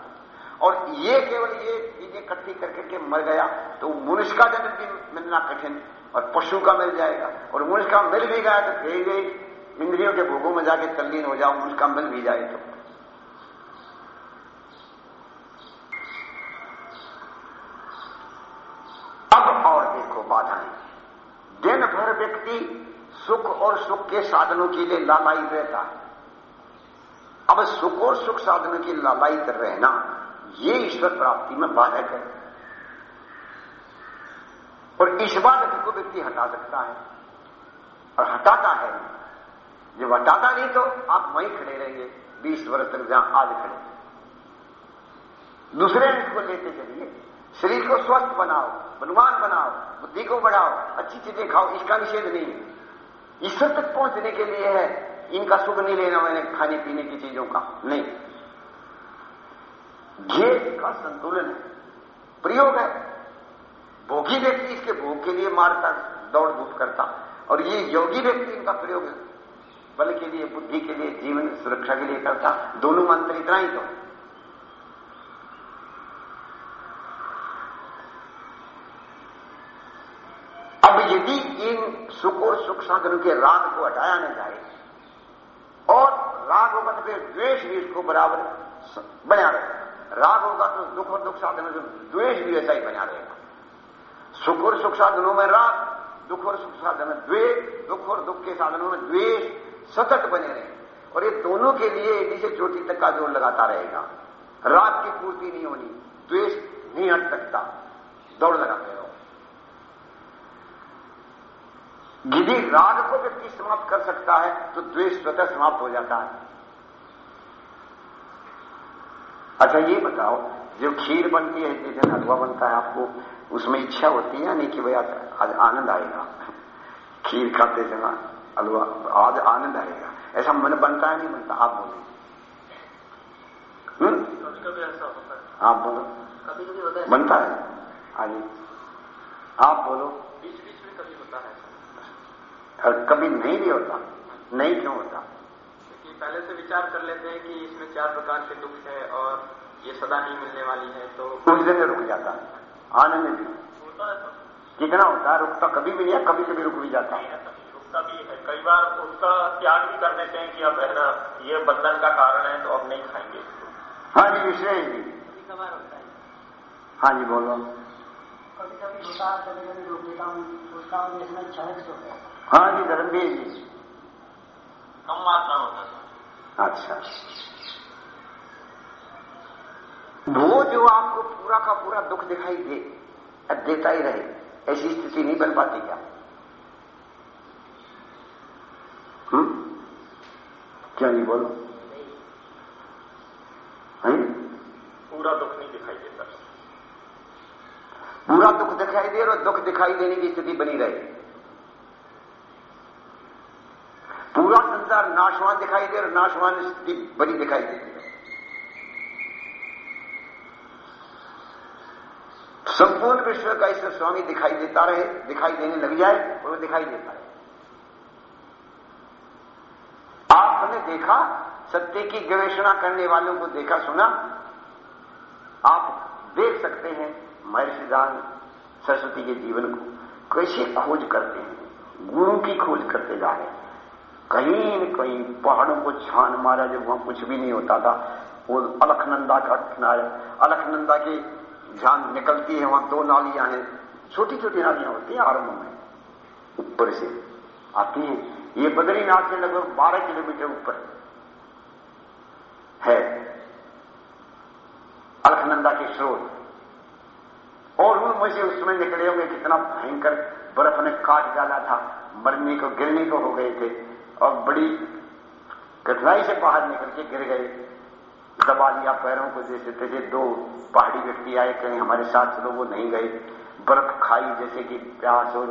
और ये केवल ये चीज़ें इकट्ठी करके के मर गया तो मनुष्य का जन्म भी मिलना कठिन और पशु का मिल जाएगा। और मनुष्य का मिल भी गया तो गई गई इंद्रियों के भोगों में जाके तल्लीन हो जाओ, मनुष्य का मिल भी जाए तो। अब और देखो बाधाएँ दिन भर व्यक्ति सुख और सुख के साधनों के लिए लालाई रहता अब सुख और सुख साधनों की कर रहना ये ईश्वर प्राप्ति में बाधक है और इस बाधक को व्यक्ति हटा सकता है और हटाता है। जब हटाता नहीं तो आप वहीं खड़े रहेंगे, बीस वर्ष तक जहाँ आज खड़े दूसरे अंश को लेते चलिए। शरीर को स्वस्थ बनाओ, बलवान बनाओ, बुद्धि को बढ़ाओ, अच्छी चीज़ें खाओ, इसका निषेध नहीं है। ईश्वर तक पहुँचने के लिए है, इनका सुख नहीं लेना मैंने खाने पीने की चीज़ों का। नहीं। ये का संतुलन है? प्रयोग है। भोगी व्यक्ति इसके भोग के लिए मारता दौड़ धूप करता। और ये योगी व्यक्ति इनका प्रयोग है। बल के लिए, बुद्धि के लिए, जीवन सुरक्षा के लिए करता। दोनों मंत्र इतना ही तो। अब यदि इन सुख और सुख साधनों के राग को हटाया न जाए, और राग फिर द्वेष भी इसको बराबर बना रहेगा राग होगा तो दुख और दुख साधनों से द्वेष भी ऐसा ही बना रहेगा। सुख और सुख साधनों में राग, दुख और सुख साधन में द्वेष, दुख और दुख के साधनों में द्वेष सतत बने रहे। और ये दोनों के लिए एडी से चोटी तक का ज़ोर लगाता रहेगा। राग की पूर्ति नहीं होनी, द्वेष नहीं हट सकता। दौड़ लगाते रहो। यदि राग को व्यक्ति समाप्त कर सकता है तो द्वेष स्वतः समाप्त हो जाता है। अच्छा ये बताओ जो खीर बनती है जैसे हलवा बनता है आपको उसमें इच्छा होती है नहीं कि भाई आज आनंद आएगा? खीर खाते समय हलवा आज आनंद आएगा। ऐसा मन बनता है नहीं बनता? आप बोलो हम्म? कभी कभी ऐसा होता है। आप बोलो। कभी कभी होता है। बनता है? आगे आप बोलो। बीच बीच में कभी होता है। और कभी नहीं भी होता। नहीं क्यों होता? पहले से विचार कर लेते हैं कि इसमें चार प्रकार के दुख है और ये सदा नहीं मिलने वाली है तो कुछ दिन रुक जाता है आनंद भी। होता है तो। कितना होता है रुकता कभी भी नहीं है कभी कभी रुक भी जाता है। कभी उसका भी है। कई बार उसका त्याग भी कर देते हैं कि अब है ना ये बंधन का कारण है तो अब नहीं खाएँगे इसको। हाँ जी विशेष जी। कभी कभार होता है। हाँ जी बोलो। कभी कभी होता है कभी कभी रोक देता हूँ सोचता हूँ इसमें क्षणिक से होता है। हाँ जी धर्मवीर जी। कम मात्रा होता है। अच्छा। वो जो आपको पूरा का पूरा दुख दिखाई दे देता ही रहे ऐसी स्थिति नहीं बन पाती क्या? हम्म? क्या नहीं बोलो? हैं? पूरा दुख नहीं दिखाई देता। पूरा दुख दिखाई दे और दुख दिखाई देने की स्थिति बनी रहे। पूरा संसार नाशवान दिखाई दे और नाशवान स्थिति बनी दिखाई देती है। संपूर्ण विश्व का ईश्वर स्वामी दिखाई देता रहे, दिखाई देने लग जाए और वो दिखाई देता रहे। आपने देखा, सत्य की गवेषणा करने वालों को देखा, सुना? आप देख सकते हैं महर्षि दान सरस्वती के जीवन को, कैसे खोज करते हैं गुरु की खोज करते जा रहे हैं। कहीं न कहीं पहाड़ों को छान मारा जब वहाँ कुछ भी नहीं होता था। वो अलखनंदा का किनारे, अलखनंदा की जान निकलती है, वहाँ दो नालियाँ हैं। छोटी छोटी नालियाँ होती हैं आरंभ में। ऊपर से आती हैं। ये बद्रीनाथ से लगभग बारह किलोमीटर ऊपर है। अलखनंदा के स्रोत। और उनमें से उस समय निकले होंगे कितना भयंकर बर्फ़ ने काट डाला था। मरने को, गिरने को हो गए थे। और बड़ी कठिनाई से बाहर निकल के गिर गए। दबा लिया पैरों को जैसे तैसे दो पहाड़ी व्यक्ति आए, कहीं हमारे साथ चलो, वो नहीं गए। बर्फ़ खाई जैसे कि प्यास और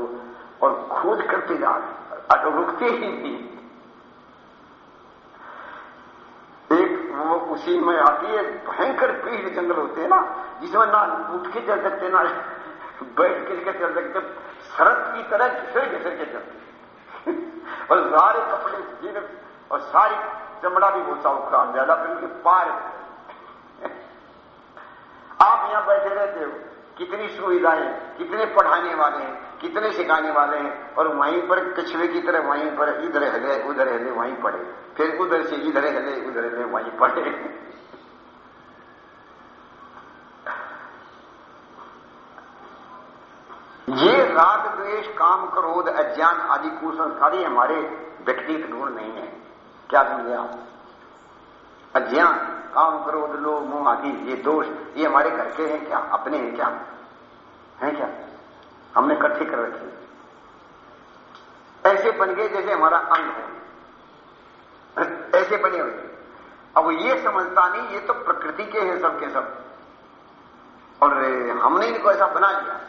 और खोज करते जा रहे रुकते ही नहीं। एक वो उसी में आती है, भयंकर पीढ़ जंगल होते हैं ना, जिसमें ना उठ के चल सकते, ना बैठ के चल सकते शरद की तरह घिसर घिसर के चलते। और सारे कपड़े जीने और सारी चमड़ा भी वो उखड़ा ज़्यादा फिर उनके पार आप यहाँ बैठे रहते हो, कितनी सुविधाएँ कितने पढ़ाने वाले हैं, कितने सिखाने वाले हैं, और वहीं पर कछुए की तरह वहीं पर इधर हिले, उधर हिले, वहीं पढ़े फिर उधर से इधर हिले, उधर हिले, वहीं पढ़े ये राग द्वेष, काम क्रोध, अज्ञान आदि कुसंस्कारी हमारे व्यक्तिगत गुण नहीं है। क्या समझे आप? अज्ञान, काम क्रोध, लोभ, मोह आदि, ये दोष, ये हमारे घर के हैं क्या? अपने हैं क्या? हैं क्या? हमने इकट्ठे कर रखे ऐसे बन गए जैसे हमारा अंग है? ऐसे बने हुए। अब ये समझता नहीं, ये तो प्रकृति के हैं सबके सब। और हमने इनको ऐसा बना लिया।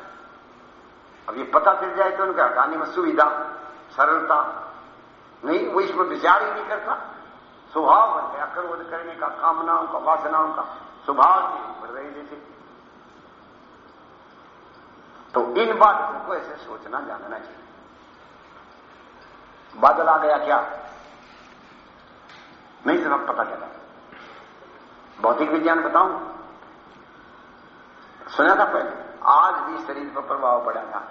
अब ये पता चल जाए तो उनका हटाने में सुविधा, सरलता, नहीं, वो इसमें विचार ही नहीं करता। स्वभाव बन गया क्रोध करने का, कामनाओं का, वासनाओं का स्वभाव से बढ़ रही जैसे। तो इन बातों को ऐसे सोचना, जानना चाहिए। बादल आ गया क्या? नहीं सब पता चला। भौतिक विज्ञान बताऊँ? सुना था पहले? आज भी शरीर पर प्रभाव पड़ेगा।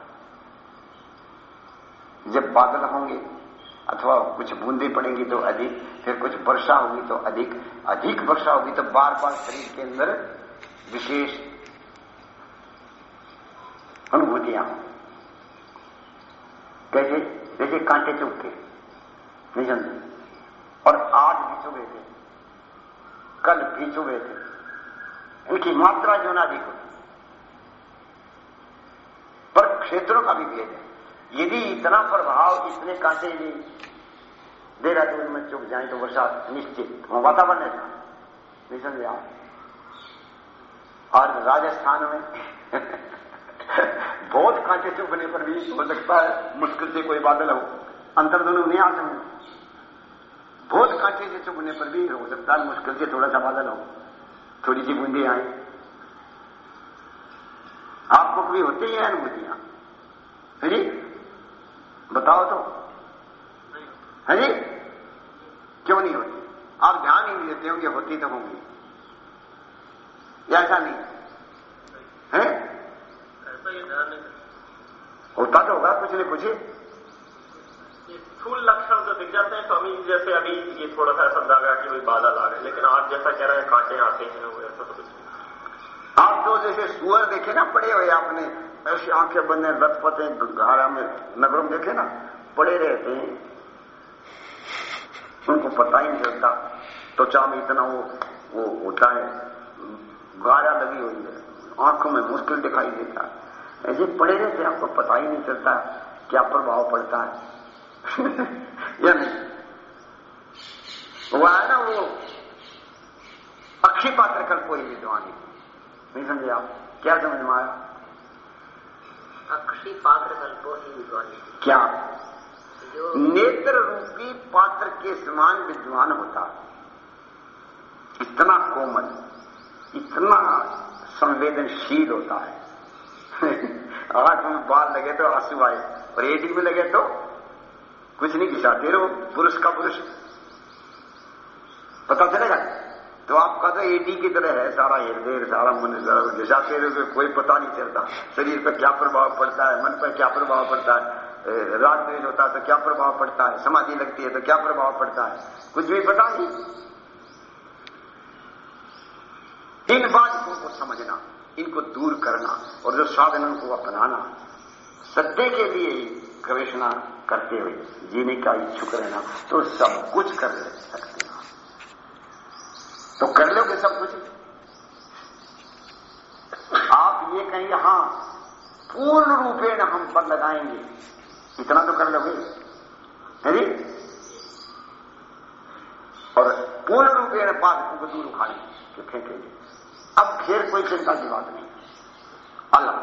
जब बादल होंगे, अथवा कुछ बूंदे पड़ेंगी तो अधिक, फिर कुछ वर्षा होगी तो अधिक अधिक वर्षा होगी तो बार बार शरीर के अंदर विशेष अनुभूतियाँ कैसे? जैसे कांटे चुपके नहीं और आज भी चुभे थे, कल भी चुभे थे। इनकी मात्रा जो ना अधिक होती पर क्षेत्रों का भी भेद है। यदि इतना प्रभाव इतने कांटे यदि देहरादून में चुप जाए तो वर्षा निश्चित वातावरण है नहीं आप? और राजस्थान में बहुत कांटे चुभने पर भी हो सकता है, मुश्किल से कोई बादल हो। अंतर दोनों नहीं आ सकते बहुत कांटे से चुभने पर भी हो सकता है, मुश्किल से थोड़ा सा बादल हो। थोड़ी सी बूंदी आए। आपको कभी होती है अनुभूतियाँ है जी? बताओ तो। है जी? क्यों नहीं होती? आप ध्यान ही नहीं देते होंगे, होती तो होंगी। ऐसा नहीं? है? नहीं होता तो होगा, कुछ नहीं कुछ स्थूल लक्षण तो दिख जाते हैं, स्वामी जैसे अभी ये थोड़ा सा ऐसा लगा कि बादल आ गए, लेकिन आप जैसा कह रहे हैं, कांटे आते हैं, वो ऐसा तो कुछ नहीं। तो जैसे सुअर देखे ना, पड़े हुए आपने, ऐसी आँखें बंद रथपते घारा में नगरों देखे ना, पड़े रहते हैं। उनको पता ही नहीं चलता। त्वचा में इतना वो वो होता है गारा लगी हुई है। आँखों में मुश्किल दिखाई देता है। ऐसे पड़े रहते आपको पता ही नहीं चलता क्या प्रभाव पड़ता है। या नहीं? वो है ना वो अक्षी पात्र कल कोई विद्वान नहीं समझे आप क्या समझ में आया? अक्षी पात्र कल्पो ही विद्वान क्या? नेत्र रूपी पात्र के समान विद्वान होता। है इतना कोमल इतना संवेदनशील होता है। आँख में बाल लगे तो आँसू आए और एडी में लगे तो कुछ नहीं घिसाते रहो पुरुष का पुरुष। पता चलेगा? तो आपका तो एडी की तरह है सारा हृदय सारा मन घिसाते रहोगे कोई पता नहीं चलता, शरीर पर क्या प्रभाव पड़ता है, मन पर क्या प्रभाव पड़ता है राग द्वेष होता है तो क्या प्रभाव पड़ता है, समाधि लगती है तो क्या प्रभाव पड़ता है, कुछ भी पता नहीं। इन बातों को समझना, इनको दूर करना और जो साधनों को अपनाना, सत्य के लिए गवेषणा करते हुए जीने का इच्छुक रहना तो सब कुछ कर सकते हैं। तो कर लोगे सब कुछ? आप ये कहेंगे हाँ पूर्ण रूपेण हम पर लगाएँगे। इतना तो कर लोगे? है और पूर्ण रूपेण बात को दूर उखाड़ेंगे फेंकेंगे। अब फिर कोई चिंता की बात नहीं। अल्लाह।